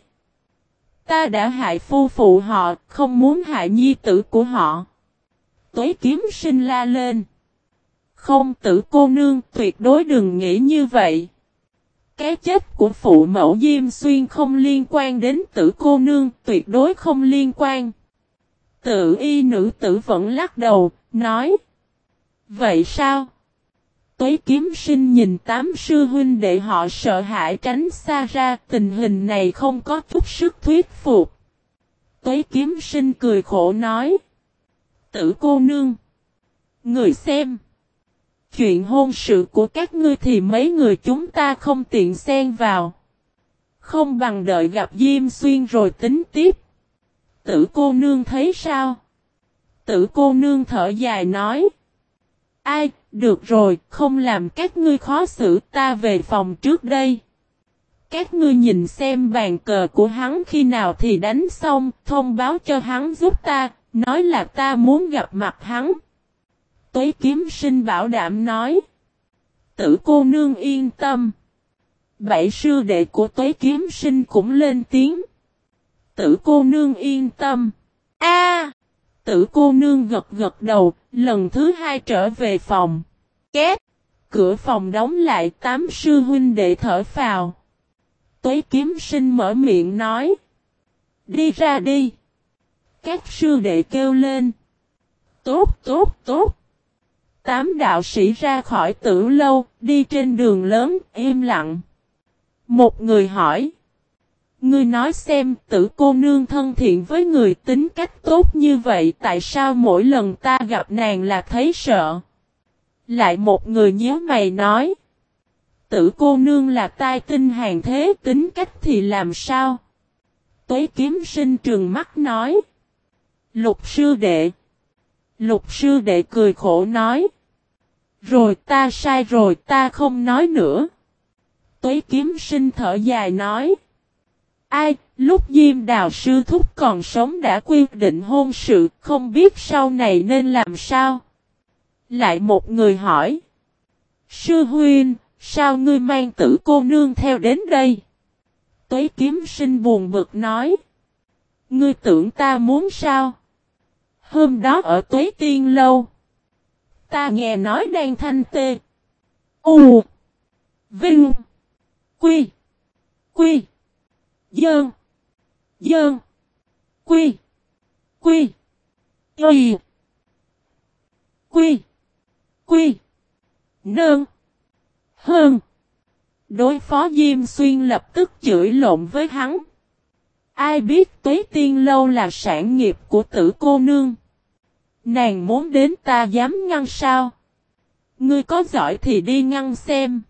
Ta đã hại phu phụ họ, không muốn hại nhi tử của họ. Tuế kiếm sinh la lên. Không tử cô nương tuyệt đối đừng nghĩ như vậy. Cái chết của phụ mẫu Diêm Xuyên không liên quan đến tử cô nương, tuyệt đối không liên quan. Tự y nữ tử vẫn lắc đầu, nói. Vậy sao? Tuế kiếm sinh nhìn tám sư huynh đệ họ sợ hãi tránh xa ra, tình hình này không có chút sức thuyết phục. Tuế kiếm sinh cười khổ nói. Tử cô nương. Người xem. Chuyện hôn sự của các ngươi thì mấy người chúng ta không tiện xen vào. Không bằng đợi gặp Diêm Xuyên rồi tính tiếp. Tử cô nương thấy sao? Tử cô nương thở dài nói. Ai, được rồi, không làm các ngươi khó xử ta về phòng trước đây. Các ngươi nhìn xem bàn cờ của hắn khi nào thì đánh xong, thông báo cho hắn giúp ta, nói là ta muốn gặp mặt hắn. Tuế kiếm sinh bảo đảm nói. Tử cô nương yên tâm. Bảy sư đệ của tuế kiếm sinh cũng lên tiếng. Tử cô nương yên tâm. A, Tử cô nương gật gật đầu, lần thứ hai trở về phòng. Két! Cửa phòng đóng lại tám sư huynh đệ thở phào. Tuế kiếm sinh mở miệng nói. Đi ra đi. Các sư đệ kêu lên. Tốt, tốt, tốt. Tám đạo sĩ ra khỏi tử lâu, đi trên đường lớn, im lặng. Một người hỏi. Ngươi nói xem tử cô nương thân thiện với người tính cách tốt như vậy tại sao mỗi lần ta gặp nàng là thấy sợ. Lại một người nhớ mày nói. Tử cô nương là tai tinh hàng thế tính cách thì làm sao? Tuế kiếm sinh trường mắt nói. Lục sư đệ. Lục sư đệ cười khổ nói. Rồi ta sai rồi ta không nói nữa. Tuế kiếm sinh thở dài nói. Ai, lúc Diêm Đào Sư Thúc còn sống đã quyết định hôn sự, không biết sau này nên làm sao? Lại một người hỏi. Sư Huynh, sao ngươi mang tử cô nương theo đến đây? Tuế kiếm sinh buồn bực nói. Ngươi tưởng ta muốn sao? Hôm đó ở Tuế Tiên Lâu. Ta nghe nói đang thanh tê. U. Vinh. Quy. Quy. Dơn. Dơn. Quy. Quy. Quy. Quy. Quy. Nơn. Hơn. Đối phó Diêm Xuyên lập tức chửi lộn với hắn. Ai biết tuế tiên lâu là sản nghiệp của tử cô nương. Nàng muốn đến ta dám ngăn sao? Ngươi có giỏi thì đi ngăn xem.